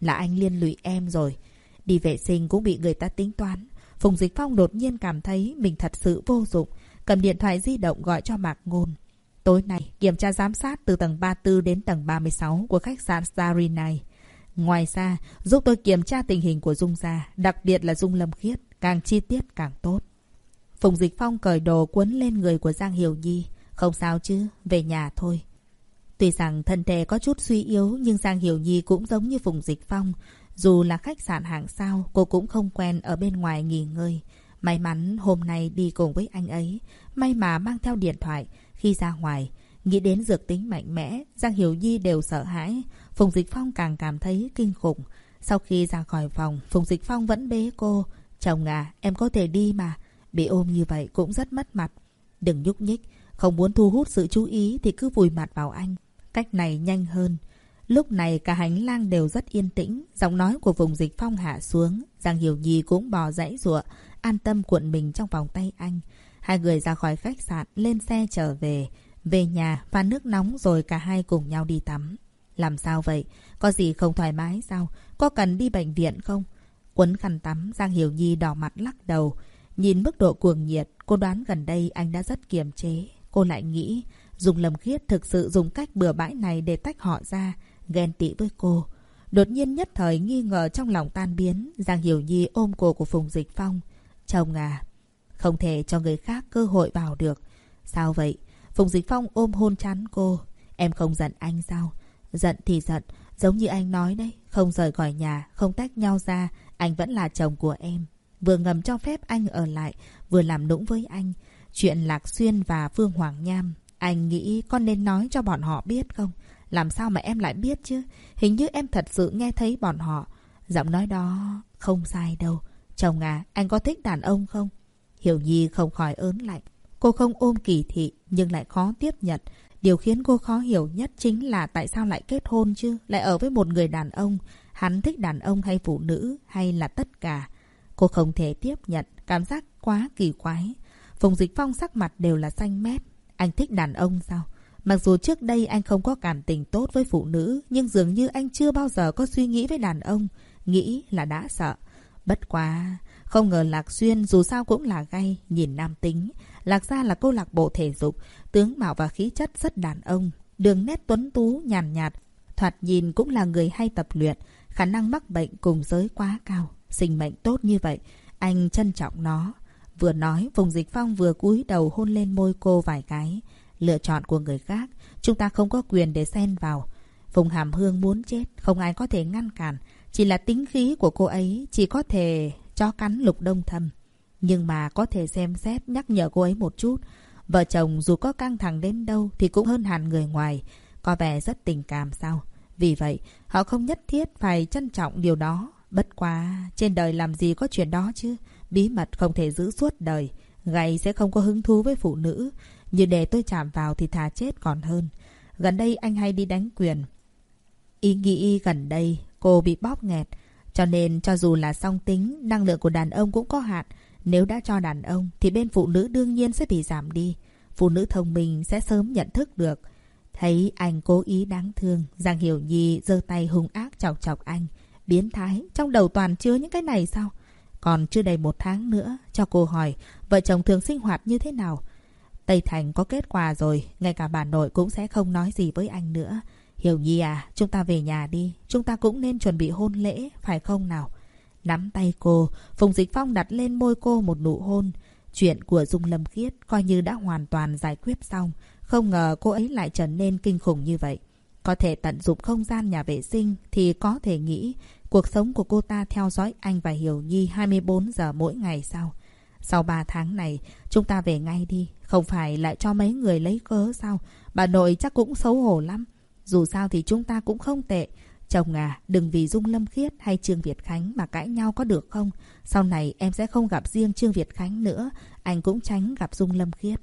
Là anh liên lụy em rồi. Đi vệ sinh cũng bị người ta tính toán. Phùng Dịch Phong đột nhiên cảm thấy mình thật sự vô dụng. Cầm điện thoại di động gọi cho Mạc Ngôn. Tối nay, kiểm tra giám sát từ tầng 34 đến tầng 36 của khách sạn Starry này. Ngoài ra, giúp tôi kiểm tra tình hình của Dung gia, đặc biệt là Dung Lâm Khiết, càng chi tiết càng tốt. Phùng Dịch Phong cởi đồ quấn lên người của Giang Hiểu Nhi. Không sao chứ, về nhà thôi. Tuy rằng thân thể có chút suy yếu nhưng Giang Hiểu Nhi cũng giống như Phùng Dịch Phong. Dù là khách sạn hạng sao, cô cũng không quen ở bên ngoài nghỉ ngơi. May mắn hôm nay đi cùng với anh ấy. May mà mang theo điện thoại. Khi ra ngoài, nghĩ đến dược tính mạnh mẽ, Giang Hiểu Nhi đều sợ hãi. Phùng Dịch Phong càng cảm thấy kinh khủng. Sau khi ra khỏi phòng, Phùng Dịch Phong vẫn bế cô. Chồng à, em có thể đi mà. Bị ôm như vậy cũng rất mất mặt. Đừng nhúc nhích. Không muốn thu hút sự chú ý thì cứ vùi mặt vào anh. Cách này nhanh hơn. Lúc này cả hành lang đều rất yên tĩnh. Giọng nói của vùng dịch phong hạ xuống. Giang Hiểu Nhi cũng bò dãy ruộng. An tâm cuộn mình trong vòng tay anh. Hai người ra khỏi khách sạn, lên xe trở về. Về nhà, pha nước nóng rồi cả hai cùng nhau đi tắm. Làm sao vậy? Có gì không thoải mái sao? Có cần đi bệnh viện không? Quấn khăn tắm, Giang Hiểu Nhi đỏ mặt lắc đầu. Nhìn mức độ cuồng nhiệt, cô đoán gần đây anh đã rất kiềm chế. Cô lại nghĩ, Dùng lầm khiết thực sự dùng cách bừa bãi này để tách họ ra, ghen tị với cô. Đột nhiên nhất thời nghi ngờ trong lòng tan biến, Giang Hiểu Nhi ôm cổ của Phùng Dịch Phong. Chồng à, không thể cho người khác cơ hội vào được. Sao vậy? Phùng Dịch Phong ôm hôn chắn cô. Em không giận anh sao? Giận thì giận, giống như anh nói đấy. Không rời khỏi nhà, không tách nhau ra, anh vẫn là chồng của em. Vừa ngầm cho phép anh ở lại, vừa làm nũng với anh. Chuyện Lạc Xuyên và Phương Hoàng Nham, anh nghĩ con nên nói cho bọn họ biết không? Làm sao mà em lại biết chứ? Hình như em thật sự nghe thấy bọn họ. Giọng nói đó không sai đâu. Chồng à, anh có thích đàn ông không? Hiểu Nhi không khỏi ớn lạnh. Cô không ôm kỳ thị nhưng lại khó tiếp nhận. Điều khiến cô khó hiểu nhất chính là tại sao lại kết hôn chứ? Lại ở với một người đàn ông. Hắn thích đàn ông hay phụ nữ hay là tất cả? Cô không thể tiếp nhận. Cảm giác quá kỳ quái. Phùng Dịch Phong sắc mặt đều là xanh mét. Anh thích đàn ông sao? Mặc dù trước đây anh không có cảm tình tốt với phụ nữ, nhưng dường như anh chưa bao giờ có suy nghĩ với đàn ông. Nghĩ là đã sợ. Bất quá, không ngờ Lạc Xuyên dù sao cũng là gay, nhìn nam tính. Lạc gia là câu lạc bộ thể dục, tướng mạo và khí chất rất đàn ông. Đường nét tuấn tú, nhàn nhạt, thoạt nhìn cũng là người hay tập luyện. Khả năng mắc bệnh cùng giới quá cao. Sinh mệnh tốt như vậy, anh trân trọng nó. Vừa nói, Phùng Dịch Phong vừa cúi đầu hôn lên môi cô vài cái. Lựa chọn của người khác, chúng ta không có quyền để xen vào. Phùng Hàm Hương muốn chết, không ai có thể ngăn cản. Chỉ là tính khí của cô ấy chỉ có thể cho cắn lục đông thâm. Nhưng mà có thể xem xét nhắc nhở cô ấy một chút. Vợ chồng dù có căng thẳng đến đâu thì cũng hơn hẳn người ngoài. Có vẻ rất tình cảm sao? Vì vậy, họ không nhất thiết phải trân trọng điều đó. Bất quá, trên đời làm gì có chuyện đó chứ? Bí mật không thể giữ suốt đời. Gầy sẽ không có hứng thú với phụ nữ. Như để tôi chạm vào thì thà chết còn hơn. Gần đây anh hay đi đánh quyền. Ý nghĩ gần đây cô bị bóp nghẹt. Cho nên cho dù là song tính, năng lượng của đàn ông cũng có hạn. Nếu đã cho đàn ông thì bên phụ nữ đương nhiên sẽ bị giảm đi. Phụ nữ thông minh sẽ sớm nhận thức được. Thấy anh cố ý đáng thương, Giang Hiểu Nhi giơ tay hung ác chọc chọc anh. Biến thái, trong đầu toàn chứa những cái này sao? Còn chưa đầy một tháng nữa, cho cô hỏi, vợ chồng thường sinh hoạt như thế nào? Tây Thành có kết quả rồi, ngay cả bà nội cũng sẽ không nói gì với anh nữa. Hiểu Nhi à, chúng ta về nhà đi, chúng ta cũng nên chuẩn bị hôn lễ, phải không nào? Nắm tay cô, Phùng Dịch Phong đặt lên môi cô một nụ hôn. Chuyện của Dung Lâm Khiết coi như đã hoàn toàn giải quyết xong. Không ngờ cô ấy lại trở nên kinh khủng như vậy. Có thể tận dụng không gian nhà vệ sinh thì có thể nghĩ cuộc sống của cô ta theo dõi anh và Hiểu Nhi 24 giờ mỗi ngày sau. Sau 3 tháng này, chúng ta về ngay đi. Không phải lại cho mấy người lấy cớ sao? Bà nội chắc cũng xấu hổ lắm. Dù sao thì chúng ta cũng không tệ. Chồng à, đừng vì Dung Lâm Khiết hay Trương Việt Khánh mà cãi nhau có được không? Sau này em sẽ không gặp riêng Trương Việt Khánh nữa. Anh cũng tránh gặp Dung Lâm Khiết.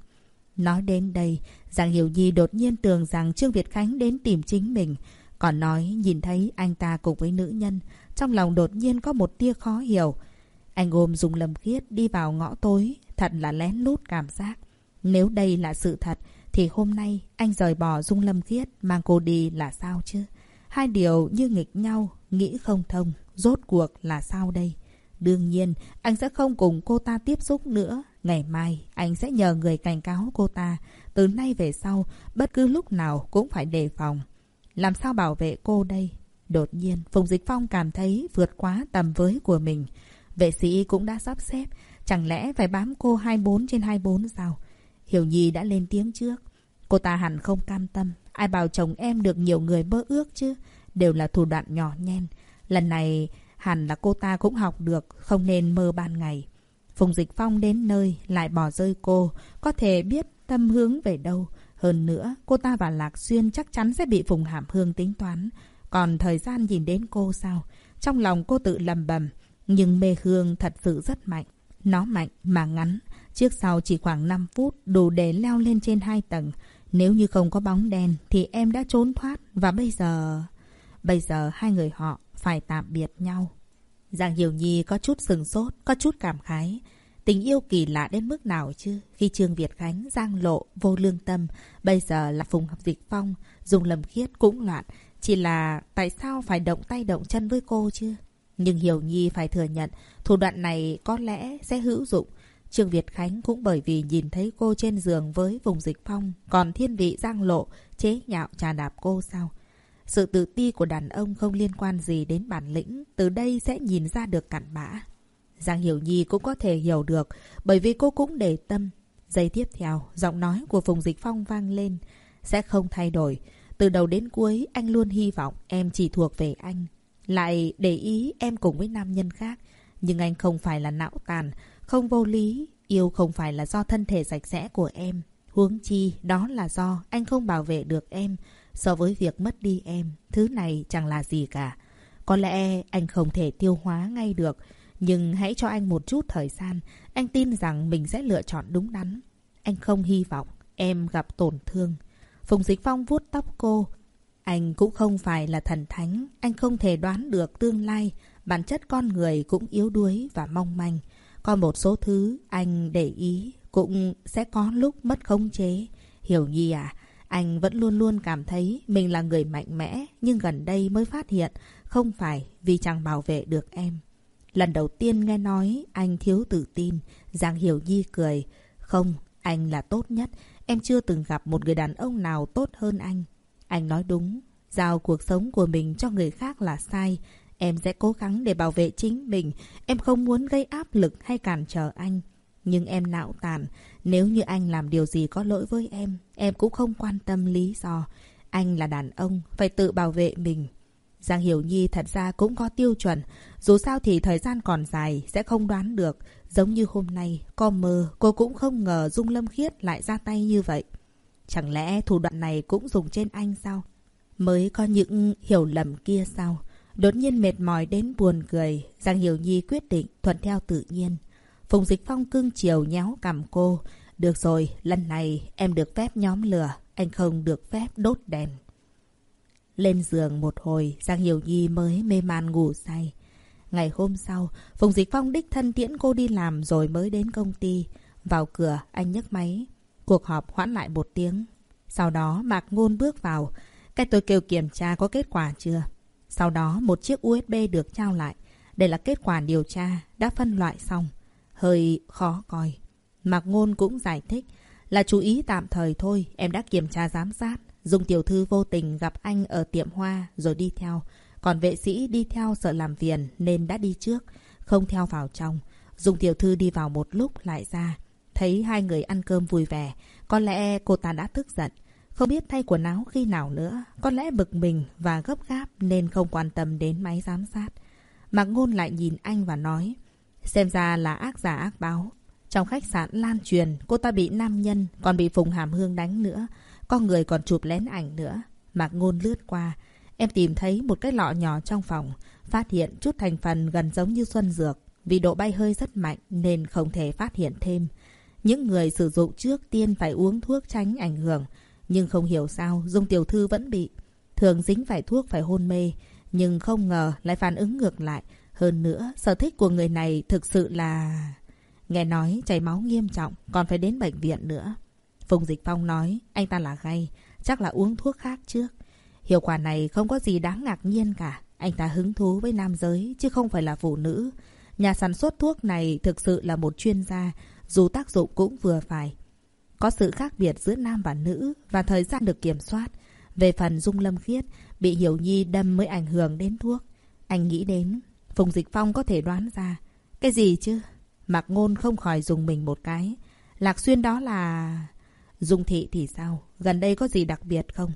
Nói đến đây, Giang Hiểu Nhi đột nhiên tưởng rằng Trương Việt Khánh đến tìm chính mình. Còn nói nhìn thấy anh ta cùng với nữ nhân, trong lòng đột nhiên có một tia khó hiểu. Anh ôm Dung Lâm Khiết đi vào ngõ tối, thật là lén lút cảm giác. Nếu đây là sự thật, thì hôm nay anh rời bỏ Dung Lâm Khiết mang cô đi là sao chứ? Hai điều như nghịch nhau, nghĩ không thông, rốt cuộc là sao đây? Đương nhiên, anh sẽ không cùng cô ta tiếp xúc nữa. Ngày mai, anh sẽ nhờ người cảnh cáo cô ta. Từ nay về sau, bất cứ lúc nào cũng phải đề phòng. Làm sao bảo vệ cô đây? Đột nhiên, Phùng Dịch Phong cảm thấy vượt quá tầm với của mình. Vệ sĩ cũng đã sắp xếp. Chẳng lẽ phải bám cô 24 trên 24 sao? Hiểu Nhi đã lên tiếng trước. Cô ta hẳn không cam tâm. Ai bảo chồng em được nhiều người mơ ước chứ? Đều là thủ đoạn nhỏ nhen. Lần này hẳn là cô ta cũng học được, không nên mơ ban ngày. Phùng Dịch Phong đến nơi lại bỏ rơi cô, có thể biết tâm hướng về đâu. Hơn nữa, cô ta và Lạc Xuyên chắc chắn sẽ bị Phùng Hàm Hương tính toán. Còn thời gian nhìn đến cô sao? Trong lòng cô tự lầm bầm. Nhưng mê hương thật sự rất mạnh. Nó mạnh mà ngắn. Trước sau chỉ khoảng 5 phút đủ để leo lên trên hai tầng. Nếu như không có bóng đèn thì em đã trốn thoát. Và bây giờ... Bây giờ hai người họ phải tạm biệt nhau. Giang Hiểu Nhi có chút sừng sốt, có chút cảm khái. Tình yêu kỳ lạ đến mức nào chứ? Khi Trương Việt Khánh, Giang Lộ, vô lương tâm, bây giờ là Phùng Học Dịch Phong, dùng lầm khiết cũng loạn. Chỉ là tại sao phải động tay động chân với cô chứ? Nhưng Hiểu Nhi phải thừa nhận, thủ đoạn này có lẽ sẽ hữu dụng. Trương Việt Khánh cũng bởi vì nhìn thấy cô trên giường với vùng dịch phong, còn thiên vị giang lộ, chế nhạo trà đạp cô sao? Sự tự ti của đàn ông không liên quan gì đến bản lĩnh, từ đây sẽ nhìn ra được cặn bã. Giang Hiểu Nhi cũng có thể hiểu được, bởi vì cô cũng để tâm. Giây tiếp theo, giọng nói của Phùng Dịch Phong vang lên. Sẽ không thay đổi. Từ đầu đến cuối, anh luôn hy vọng em chỉ thuộc về anh. Lại để ý em cùng với nam nhân khác. Nhưng anh không phải là não tàn, không vô lý. Yêu không phải là do thân thể sạch sẽ của em. Huống chi, đó là do anh không bảo vệ được em. So với việc mất đi em, thứ này chẳng là gì cả. Có lẽ anh không thể tiêu hóa ngay được, nhưng hãy cho anh một chút thời gian. Anh tin rằng mình sẽ lựa chọn đúng đắn. Anh không hy vọng em gặp tổn thương. Phùng Dịch Phong vuốt tóc cô. Anh cũng không phải là thần thánh. Anh không thể đoán được tương lai. Bản chất con người cũng yếu đuối và mong manh. Có một số thứ anh để ý cũng sẽ có lúc mất khống chế. Hiểu Nhi à, anh vẫn luôn luôn cảm thấy mình là người mạnh mẽ, nhưng gần đây mới phát hiện không phải vì chẳng bảo vệ được em. Lần đầu tiên nghe nói anh thiếu tự tin, Giang Hiểu Nhi cười. Không, anh là tốt nhất. Em chưa từng gặp một người đàn ông nào tốt hơn anh. Anh nói đúng, giao cuộc sống của mình cho người khác là sai. Em sẽ cố gắng để bảo vệ chính mình. Em không muốn gây áp lực hay cản trở anh. Nhưng em não tàn. Nếu như anh làm điều gì có lỗi với em, em cũng không quan tâm lý do. Anh là đàn ông, phải tự bảo vệ mình. Giang Hiểu Nhi thật ra cũng có tiêu chuẩn. Dù sao thì thời gian còn dài, sẽ không đoán được. Giống như hôm nay, có mơ, cô cũng không ngờ Dung Lâm Khiết lại ra tay như vậy. Chẳng lẽ thủ đoạn này cũng dùng trên anh sao? Mới có những hiểu lầm kia sao? Đột nhiên mệt mỏi đến buồn cười, Giang Hiểu Nhi quyết định thuận theo tự nhiên. Phùng Dịch Phong cưng chiều nhéo cầm cô. Được rồi, lần này em được phép nhóm lửa, anh không được phép đốt đèn. Lên giường một hồi, Giang Hiểu Nhi mới mê man ngủ say. Ngày hôm sau, Phùng Dịch Phong đích thân tiễn cô đi làm rồi mới đến công ty. Vào cửa, anh nhấc máy. Cuộc họp hoãn lại một tiếng. Sau đó, Mạc Ngôn bước vào. Cái tôi kêu kiểm tra có kết quả chưa? Sau đó, một chiếc USB được trao lại. Đây là kết quả điều tra, đã phân loại xong. Hơi khó coi. Mạc Ngôn cũng giải thích là chú ý tạm thời thôi, em đã kiểm tra giám sát. Dung tiểu thư vô tình gặp anh ở tiệm hoa rồi đi theo. Còn vệ sĩ đi theo sợ làm phiền nên đã đi trước, không theo vào trong. Dung tiểu thư đi vào một lúc lại ra. Thấy hai người ăn cơm vui vẻ, có lẽ cô ta đã tức giận. Không biết thay quần áo khi nào nữa, có lẽ bực mình và gấp gáp nên không quan tâm đến máy giám sát. Mạc Ngôn lại nhìn anh và nói, xem ra là ác giả ác báo. Trong khách sạn lan truyền, cô ta bị nam nhân, còn bị Phùng Hàm Hương đánh nữa. Có người còn chụp lén ảnh nữa. Mạc Ngôn lướt qua. Em tìm thấy một cái lọ nhỏ trong phòng. Phát hiện chút thành phần gần giống như xuân dược. Vì độ bay hơi rất mạnh nên không thể phát hiện thêm. Những người sử dụng trước tiên phải uống thuốc tránh ảnh hưởng. Nhưng không hiểu sao Dung Tiểu Thư vẫn bị. Thường dính phải thuốc phải hôn mê. Nhưng không ngờ lại phản ứng ngược lại. Hơn nữa, sở thích của người này thực sự là... Nghe nói chảy máu nghiêm trọng, còn phải đến bệnh viện nữa. Phùng Dịch Phong nói, anh ta là gay, chắc là uống thuốc khác trước. Hiệu quả này không có gì đáng ngạc nhiên cả. Anh ta hứng thú với nam giới, chứ không phải là phụ nữ. Nhà sản xuất thuốc này thực sự là một chuyên gia, dù tác dụng cũng vừa phải. Có sự khác biệt giữa nam và nữ, và thời gian được kiểm soát. Về phần Dung Lâm Khiết, bị Hiểu Nhi đâm mới ảnh hưởng đến thuốc. Anh nghĩ đến, Phùng Dịch Phong có thể đoán ra. Cái gì chứ? Mạc Ngôn không khỏi dùng mình một cái. Lạc Xuyên đó là... Dung Thị thì sao? Gần đây có gì đặc biệt không?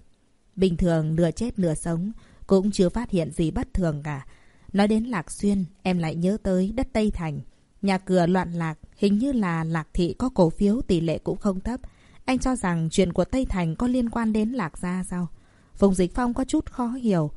Bình thường nửa chết nửa sống, cũng chưa phát hiện gì bất thường cả. Nói đến Lạc Xuyên, em lại nhớ tới đất Tây Thành. Nhà cửa loạn lạc, hình như là Lạc Thị có cổ phiếu tỷ lệ cũng không thấp. Anh cho rằng chuyện của Tây Thành có liên quan đến Lạc Gia sao? Phùng Dịch Phong có chút khó hiểu.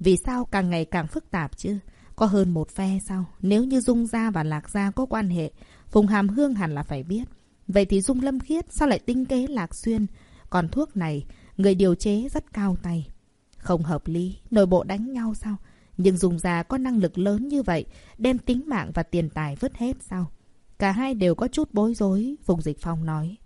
Vì sao càng ngày càng phức tạp chứ? Có hơn một phe sao? Nếu như Dung Gia và Lạc Gia có quan hệ, Phùng Hàm Hương hẳn là phải biết. Vậy thì Dung Lâm Khiết sao lại tinh kế Lạc Xuyên? Còn thuốc này, người điều chế rất cao tay. Không hợp lý, nội bộ đánh nhau sao? Nhưng Dung Gia có năng lực lớn như vậy, đem tính mạng và tiền tài vứt hết sao? Cả hai đều có chút bối rối, Phùng Dịch Phong nói.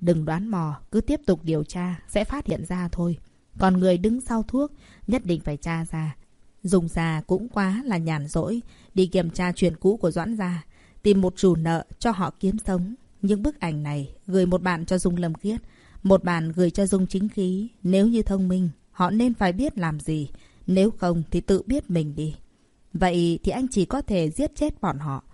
Đừng đoán mò, cứ tiếp tục điều tra, sẽ phát hiện ra thôi. Còn người đứng sau thuốc, nhất định phải tra ra. Dùng già cũng quá là nhàn rỗi, đi kiểm tra chuyện cũ của Doãn gia, tìm một chủ nợ cho họ kiếm sống. Những bức ảnh này gửi một bạn cho Dung Lâm Khiết, một bạn gửi cho Dung Chính Khí. Nếu như thông minh, họ nên phải biết làm gì. Nếu không thì tự biết mình đi. Vậy thì anh chỉ có thể giết chết bọn họ.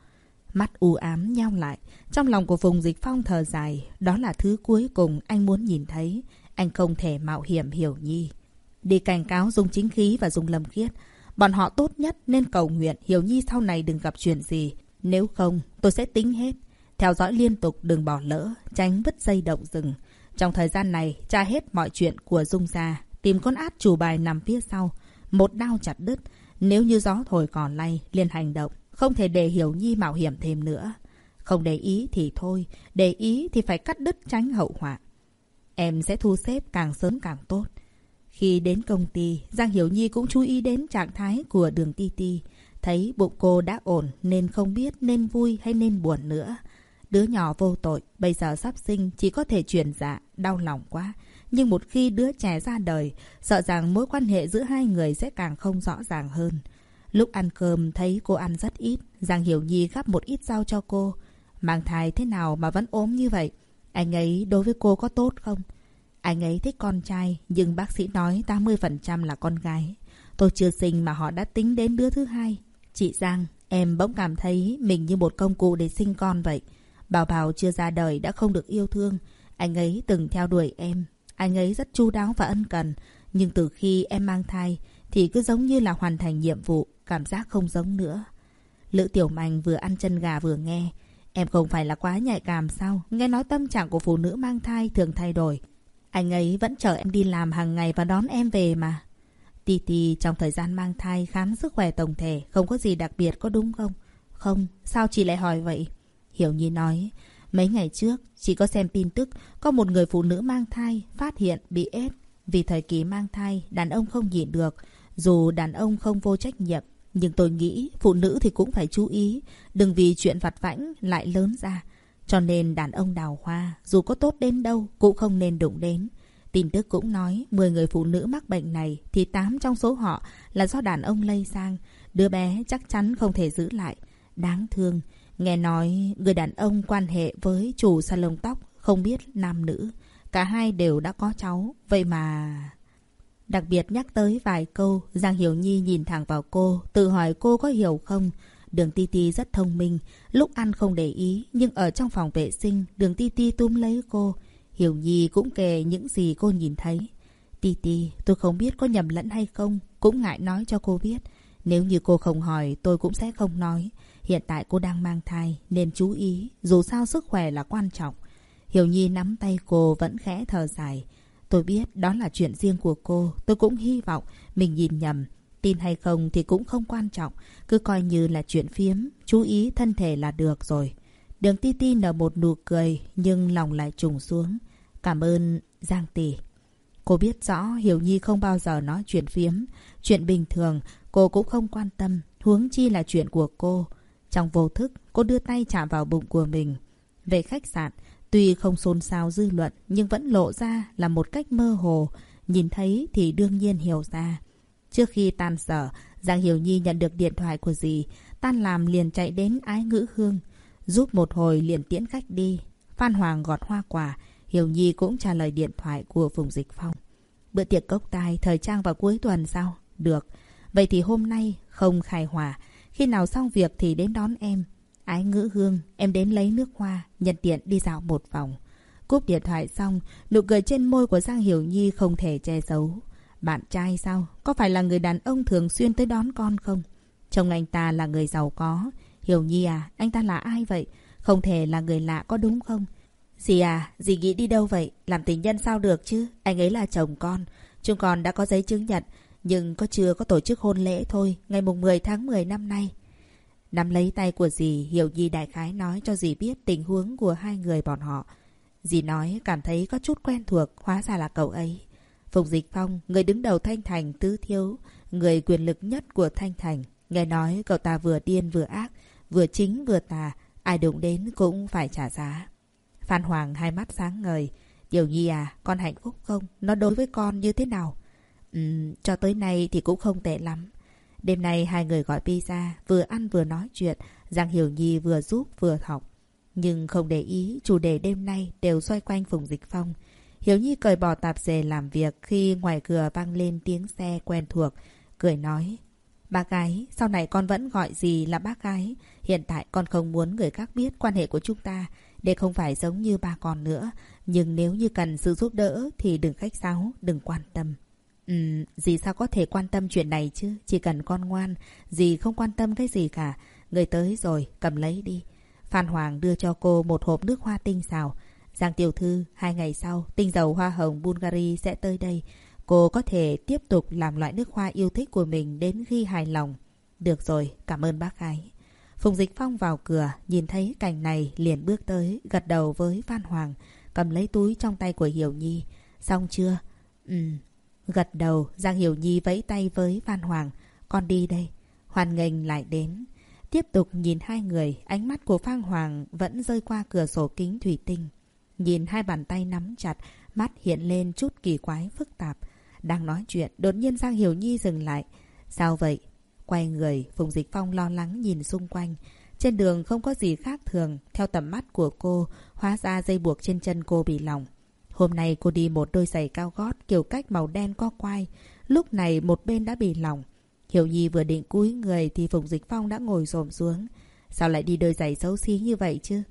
Mắt u ám nhau lại. Trong lòng của Phùng Dịch Phong thở dài. Đó là thứ cuối cùng anh muốn nhìn thấy. Anh không thể mạo hiểm hiểu nhi. Đi cảnh cáo dùng Chính Khí và dùng Lâm Khiết. Bọn họ tốt nhất nên cầu nguyện Hiểu Nhi sau này đừng gặp chuyện gì. Nếu không, tôi sẽ tính hết. Theo dõi liên tục đừng bỏ lỡ, tránh vứt dây động rừng. Trong thời gian này, tra hết mọi chuyện của Dung gia, tìm con át chủ bài nằm phía sau. Một đao chặt đứt, nếu như gió thổi còn lay, liền hành động. Không thể để Hiểu Nhi mạo hiểm thêm nữa. Không để ý thì thôi, để ý thì phải cắt đứt tránh hậu họa. Em sẽ thu xếp càng sớm càng tốt. Khi đến công ty, Giang Hiểu Nhi cũng chú ý đến trạng thái của đường Ti Ti. Thấy bụng cô đã ổn nên không biết nên vui hay nên buồn nữa. Đứa nhỏ vô tội, bây giờ sắp sinh chỉ có thể chuyển dạ, đau lòng quá. Nhưng một khi đứa trẻ ra đời, sợ rằng mối quan hệ giữa hai người sẽ càng không rõ ràng hơn. Lúc ăn cơm thấy cô ăn rất ít, Giang Hiểu Nhi gắp một ít rau cho cô. Mang thai thế nào mà vẫn ốm như vậy? Anh ấy đối với cô có tốt không? Anh ấy thích con trai, nhưng bác sĩ nói 80% là con gái. Tôi chưa sinh mà họ đã tính đến đứa thứ hai. Chị Giang, em bỗng cảm thấy mình như một công cụ để sinh con vậy. Bảo Bảo chưa ra đời đã không được yêu thương. Anh ấy từng theo đuổi em. Anh ấy rất chu đáo và ân cần. Nhưng từ khi em mang thai thì cứ giống như là hoàn thành nhiệm vụ, cảm giác không giống nữa. Lữ Tiểu Mạnh vừa ăn chân gà vừa nghe. Em không phải là quá nhạy cảm sao? Nghe nói tâm trạng của phụ nữ mang thai thường thay đổi. Anh ấy vẫn chờ em đi làm hàng ngày và đón em về mà. Titi trong thời gian mang thai khám sức khỏe tổng thể, không có gì đặc biệt có đúng không? Không, sao chị lại hỏi vậy? Hiểu Nhi nói, mấy ngày trước, chị có xem tin tức, có một người phụ nữ mang thai phát hiện bị ép Vì thời kỳ mang thai, đàn ông không nhịn được. Dù đàn ông không vô trách nhiệm, nhưng tôi nghĩ phụ nữ thì cũng phải chú ý, đừng vì chuyện vặt vãnh lại lớn ra. Cho nên đàn ông đào hoa, dù có tốt đến đâu, cũng không nên đụng đến. Tin tức cũng nói 10 người phụ nữ mắc bệnh này thì 8 trong số họ là do đàn ông lây sang. Đứa bé chắc chắn không thể giữ lại. Đáng thương. Nghe nói người đàn ông quan hệ với chủ salon tóc không biết nam nữ. Cả hai đều đã có cháu. Vậy mà... Đặc biệt nhắc tới vài câu, Giang Hiểu Nhi nhìn thẳng vào cô, tự hỏi cô có hiểu không? Đường Ti Ti rất thông minh, lúc ăn không để ý, nhưng ở trong phòng vệ sinh, đường Ti Ti túm lấy cô. Hiểu Nhi cũng kể những gì cô nhìn thấy. Ti Ti, tôi không biết có nhầm lẫn hay không, cũng ngại nói cho cô biết. Nếu như cô không hỏi, tôi cũng sẽ không nói. Hiện tại cô đang mang thai, nên chú ý, dù sao sức khỏe là quan trọng. Hiểu Nhi nắm tay cô vẫn khẽ thở dài. Tôi biết đó là chuyện riêng của cô, tôi cũng hy vọng mình nhìn nhầm. Tin hay không thì cũng không quan trọng, cứ coi như là chuyện phiếm, chú ý thân thể là được rồi. Đường Ti Ti nở một nụ cười nhưng lòng lại trùng xuống. Cảm ơn Giang Tỷ. Cô biết rõ Hiểu Nhi không bao giờ nói chuyện phiếm. Chuyện bình thường cô cũng không quan tâm. Huống chi là chuyện của cô. Trong vô thức cô đưa tay chạm vào bụng của mình. Về khách sạn, tuy không xôn xao dư luận nhưng vẫn lộ ra là một cách mơ hồ. Nhìn thấy thì đương nhiên hiểu ra. Trước khi tan sở, Giang Hiểu Nhi nhận được điện thoại của dì. Tan làm liền chạy đến ái ngữ hương. Giúp một hồi liền tiễn khách đi. Phan Hoàng gọt hoa quả. Hiểu Nhi cũng trả lời điện thoại của Phùng Dịch Phong. Bữa tiệc cốc tai thời trang vào cuối tuần sao? Được. Vậy thì hôm nay không khai hỏa. Khi nào xong việc thì đến đón em. Ái ngữ hương, em đến lấy nước hoa, nhận tiện đi dạo một vòng. Cúp điện thoại xong, nụ cười trên môi của Giang Hiểu Nhi không thể che giấu. Bạn trai sao? Có phải là người đàn ông thường xuyên tới đón con không? Chồng anh ta là người giàu có. Hiểu Nhi à, anh ta là ai vậy? Không thể là người lạ có đúng không? Dì à, dì nghĩ đi đâu vậy? Làm tình nhân sao được chứ? Anh ấy là chồng con. Chúng con đã có giấy chứng nhận, nhưng có chưa có tổ chức hôn lễ thôi, ngày mùng 10 tháng 10 năm nay. Nắm lấy tay của dì, Hiểu Nhi đại khái nói cho dì biết tình huống của hai người bọn họ. Dì nói cảm thấy có chút quen thuộc, hóa ra là cậu ấy. Phùng Dịch Phong, người đứng đầu Thanh Thành tứ thiếu, người quyền lực nhất của Thanh Thành. Nghe nói cậu ta vừa điên vừa ác, vừa chính vừa tà, ai đụng đến cũng phải trả giá. Phan Hoàng hai mắt sáng ngời. Tiểu Nhi à, con hạnh phúc không? Nó đối với con như thế nào? Ừm, cho tới nay thì cũng không tệ lắm. Đêm nay hai người gọi pizza, vừa ăn vừa nói chuyện. Giang Hiểu Nhi vừa giúp vừa học. Nhưng không để ý, chủ đề đêm nay đều xoay quanh Phùng Dịch Phong. Hiểu Nhi cởi bỏ tạp dề làm việc khi ngoài cửa vang lên tiếng xe quen thuộc. Cười nói, bác gái, sau này con vẫn gọi gì là bác gái. Hiện tại con không muốn người khác biết quan hệ của chúng ta để không phải giống như ba con nữa. Nhưng nếu như cần sự giúp đỡ thì đừng khách sáo, đừng quan tâm. Ừm, dì sao có thể quan tâm chuyện này chứ? Chỉ cần con ngoan, dì không quan tâm cái gì cả. Người tới rồi, cầm lấy đi. Phan Hoàng đưa cho cô một hộp nước hoa tinh xào. Giang tiểu thư, hai ngày sau, tinh dầu hoa hồng Bulgari sẽ tới đây. Cô có thể tiếp tục làm loại nước hoa yêu thích của mình đến khi hài lòng. Được rồi, cảm ơn bác gái. Phùng Dịch Phong vào cửa, nhìn thấy cảnh này liền bước tới, gật đầu với Phan Hoàng, cầm lấy túi trong tay của Hiểu Nhi. Xong chưa? Ừ. Gật đầu, Giang Hiểu Nhi vẫy tay với Phan Hoàng. Con đi đây. Hoàn nghênh lại đến. Tiếp tục nhìn hai người, ánh mắt của Phan Hoàng vẫn rơi qua cửa sổ kính thủy tinh. Nhìn hai bàn tay nắm chặt, mắt hiện lên chút kỳ quái phức tạp. Đang nói chuyện, đột nhiên Giang Hiểu Nhi dừng lại. Sao vậy? Quay người, Phùng Dịch Phong lo lắng nhìn xung quanh. Trên đường không có gì khác thường. Theo tầm mắt của cô, hóa ra dây buộc trên chân cô bị lỏng. Hôm nay cô đi một đôi giày cao gót kiểu cách màu đen co quai. Lúc này một bên đã bị lỏng. Hiểu Nhi vừa định cúi người thì Phùng Dịch Phong đã ngồi xổm xuống. Sao lại đi đôi giày xấu xí như vậy chứ?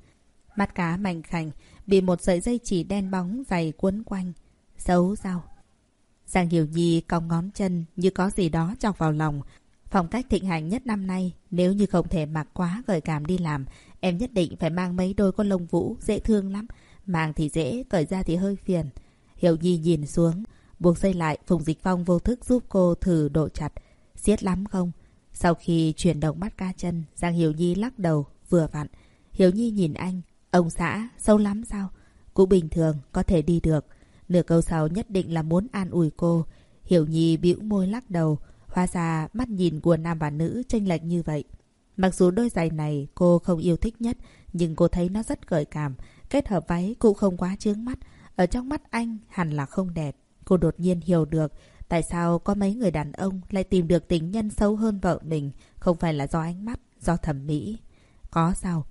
Mắt cá mảnh khảnh, bị một sợi dây chỉ đen bóng dày quấn quanh. Xấu sao? Giang Hiểu Nhi cong ngón chân như có gì đó chọc vào lòng. Phong cách thịnh hành nhất năm nay, nếu như không thể mặc quá gợi cảm đi làm, em nhất định phải mang mấy đôi con lông vũ, dễ thương lắm. Mang thì dễ, cởi ra thì hơi phiền. Hiểu Nhi nhìn xuống, buộc dây lại, Phùng Dịch Phong vô thức giúp cô thử độ chặt. Siết lắm không? Sau khi chuyển động mắt ca chân, Giang Hiểu Nhi lắc đầu, vừa vặn. Hiểu Nhi nhìn anh, ông xã, sâu lắm sao? Cũng bình thường, có thể đi được. Nửa câu sau nhất định là muốn an ủi cô. Hiểu Nhi bĩu môi lắc đầu. Hóa ra mắt nhìn của nam và nữ chênh lệch như vậy. Mặc dù đôi giày này cô không yêu thích nhất, nhưng cô thấy nó rất gợi cảm. Kết hợp váy cũng không quá chướng mắt. Ở trong mắt anh hẳn là không đẹp. Cô đột nhiên hiểu được tại sao có mấy người đàn ông lại tìm được tình nhân sâu hơn vợ mình. Không phải là do ánh mắt, do thẩm mỹ. Có sao?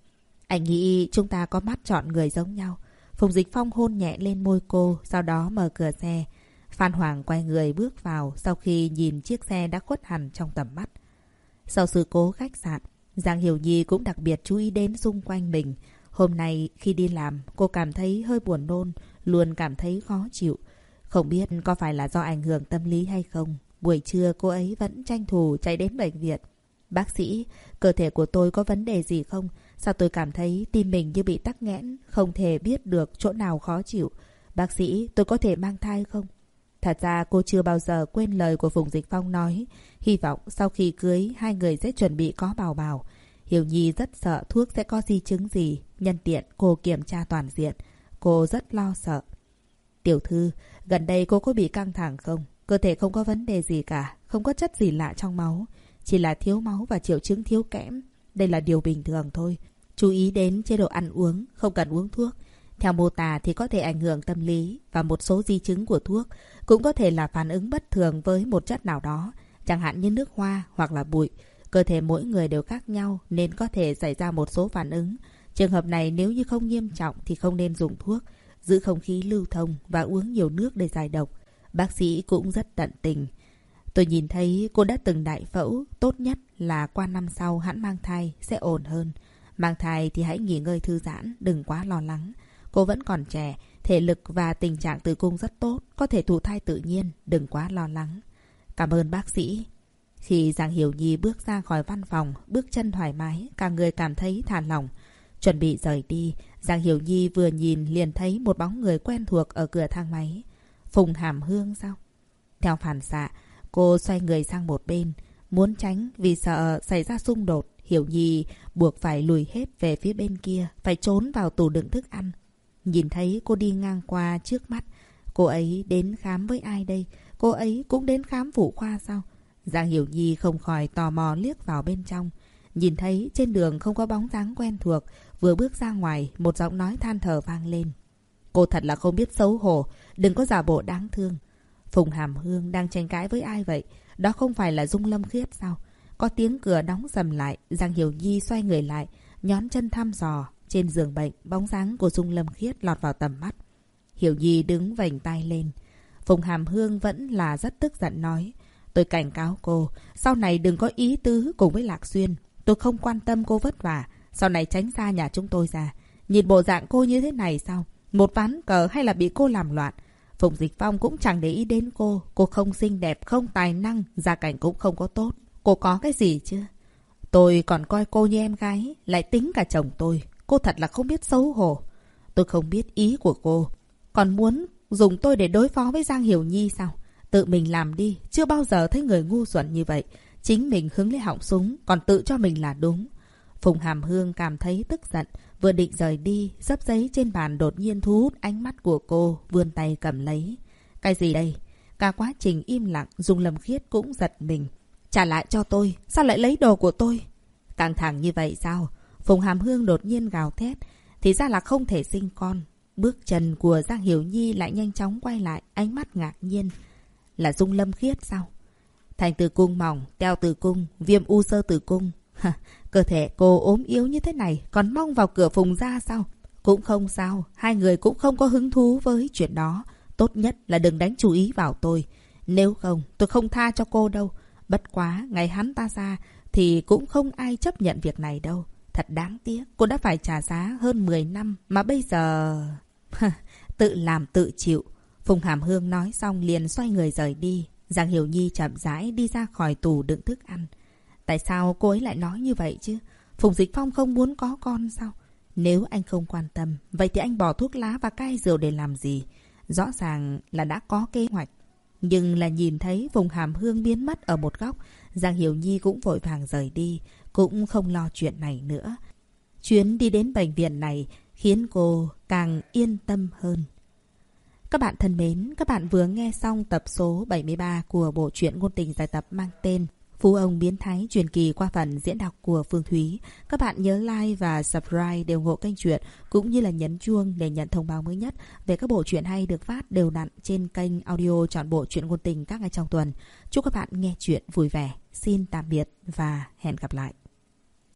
Anh nghĩ chúng ta có mắt chọn người giống nhau. Phùng Dịch Phong hôn nhẹ lên môi cô, sau đó mở cửa xe. Phan Hoàng quay người bước vào sau khi nhìn chiếc xe đã khuất hẳn trong tầm mắt. Sau sự cố khách sạn, Giang Hiểu Nhi cũng đặc biệt chú ý đến xung quanh mình. Hôm nay khi đi làm, cô cảm thấy hơi buồn nôn, luôn cảm thấy khó chịu. Không biết có phải là do ảnh hưởng tâm lý hay không. Buổi trưa cô ấy vẫn tranh thủ chạy đến bệnh viện. Bác sĩ, cơ thể của tôi có vấn đề gì không? Sao tôi cảm thấy tim mình như bị tắc nghẽn, không thể biết được chỗ nào khó chịu. Bác sĩ, tôi có thể mang thai không? Thật ra cô chưa bao giờ quên lời của Phùng Dịch Phong nói. Hy vọng sau khi cưới, hai người sẽ chuẩn bị có bào bào. Hiểu Nhi rất sợ thuốc sẽ có di chứng gì. Nhân tiện cô kiểm tra toàn diện. Cô rất lo sợ. Tiểu thư, gần đây cô có bị căng thẳng không? Cơ thể không có vấn đề gì cả. Không có chất gì lạ trong máu. Chỉ là thiếu máu và triệu chứng thiếu kẽm. Đây là điều bình thường thôi. Chú ý đến chế độ ăn uống, không cần uống thuốc. Theo mô tả thì có thể ảnh hưởng tâm lý và một số di chứng của thuốc cũng có thể là phản ứng bất thường với một chất nào đó, chẳng hạn như nước hoa hoặc là bụi. Cơ thể mỗi người đều khác nhau nên có thể xảy ra một số phản ứng. Trường hợp này nếu như không nghiêm trọng thì không nên dùng thuốc, giữ không khí lưu thông và uống nhiều nước để giải độc. Bác sĩ cũng rất tận tình. Tôi nhìn thấy cô đã từng đại phẫu, tốt nhất là qua năm sau hãng mang thai sẽ ổn hơn. Mang thai thì hãy nghỉ ngơi thư giãn, đừng quá lo lắng. Cô vẫn còn trẻ, thể lực và tình trạng tử cung rất tốt, có thể thụ thai tự nhiên, đừng quá lo lắng. Cảm ơn bác sĩ. Khi Giang Hiểu Nhi bước ra khỏi văn phòng, bước chân thoải mái, cả người cảm thấy thả lỏng. Chuẩn bị rời đi, Giang Hiểu Nhi vừa nhìn liền thấy một bóng người quen thuộc ở cửa thang máy. Phùng Hàm Hương sao? Theo phản xạ, cô xoay người sang một bên, muốn tránh vì sợ xảy ra xung đột. Hiểu Nhi buộc phải lùi hết về phía bên kia, phải trốn vào tủ đựng thức ăn. Nhìn thấy cô đi ngang qua trước mắt, cô ấy đến khám với ai đây? Cô ấy cũng đến khám phụ khoa sao? Giang Hiểu Nhi không khỏi tò mò liếc vào bên trong. Nhìn thấy trên đường không có bóng dáng quen thuộc, vừa bước ra ngoài, một giọng nói than thở vang lên. Cô thật là không biết xấu hổ, đừng có giả bộ đáng thương. Phùng Hàm Hương đang tranh cãi với ai vậy? Đó không phải là Dung Lâm Khiết sao? Có tiếng cửa đóng sầm lại, Giang Hiểu Nhi xoay người lại, nhón chân thăm dò. Trên giường bệnh, bóng dáng của Dung Lâm Khiết lọt vào tầm mắt. Hiểu Nhi đứng vành tay lên. Phùng Hàm Hương vẫn là rất tức giận nói. Tôi cảnh cáo cô, sau này đừng có ý tứ cùng với Lạc Xuyên. Tôi không quan tâm cô vất vả. Sau này tránh xa nhà chúng tôi ra. Nhìn bộ dạng cô như thế này sao? Một ván cờ hay là bị cô làm loạn? Phùng Dịch Phong cũng chẳng để ý đến cô. Cô không xinh đẹp, không tài năng, gia cảnh cũng không có tốt. Cô có cái gì chứ? Tôi còn coi cô như em gái, lại tính cả chồng tôi. Cô thật là không biết xấu hổ. Tôi không biết ý của cô. Còn muốn dùng tôi để đối phó với Giang Hiểu Nhi sao? Tự mình làm đi, chưa bao giờ thấy người ngu xuẩn như vậy. Chính mình hướng lấy họng súng, còn tự cho mình là đúng. Phùng Hàm Hương cảm thấy tức giận, vừa định rời đi, sấp giấy trên bàn đột nhiên thu hút ánh mắt của cô, vươn tay cầm lấy. Cái gì đây? Cả quá trình im lặng, dung lâm khiết cũng giật mình. Trả lại cho tôi, sao lại lấy đồ của tôi? Căng thẳng như vậy sao? Phùng Hàm Hương đột nhiên gào thét. Thì ra là không thể sinh con. Bước chân của Giang Hiểu Nhi lại nhanh chóng quay lại, ánh mắt ngạc nhiên. Là Dung Lâm Khiết sao? Thành tử cung mỏng, teo tử cung, viêm u sơ tử cung. (laughs) Cơ thể cô ốm yếu như thế này, còn mong vào cửa phùng ra sao? Cũng không sao, hai người cũng không có hứng thú với chuyện đó. Tốt nhất là đừng đánh chú ý vào tôi. Nếu không, tôi không tha cho cô đâu. Bất quá, ngày hắn ta ra, thì cũng không ai chấp nhận việc này đâu. Thật đáng tiếc, cô đã phải trả giá hơn 10 năm, mà bây giờ... (laughs) tự làm tự chịu. Phùng Hàm Hương nói xong liền xoay người rời đi. Giang Hiểu Nhi chậm rãi đi ra khỏi tủ đựng thức ăn. Tại sao cô ấy lại nói như vậy chứ? Phùng Dịch Phong không muốn có con sao? Nếu anh không quan tâm, vậy thì anh bỏ thuốc lá và cai rượu để làm gì? Rõ ràng là đã có kế hoạch. Nhưng là nhìn thấy vùng hàm hương biến mất ở một góc, Giang Hiểu Nhi cũng vội vàng rời đi, cũng không lo chuyện này nữa. Chuyến đi đến bệnh viện này khiến cô càng yên tâm hơn. Các bạn thân mến, các bạn vừa nghe xong tập số 73 của bộ truyện ngôn tình giải tập mang tên Phú ông biến thái truyền kỳ qua phần diễn đọc của Phương Thúy. Các bạn nhớ like và subscribe đều ủng hộ kênh truyện, cũng như là nhấn chuông để nhận thông báo mới nhất về các bộ truyện hay được phát đều đặn trên kênh audio chọn bộ truyện ngôn tình các ngày trong tuần. Chúc các bạn nghe truyện vui vẻ. Xin tạm biệt và hẹn gặp lại.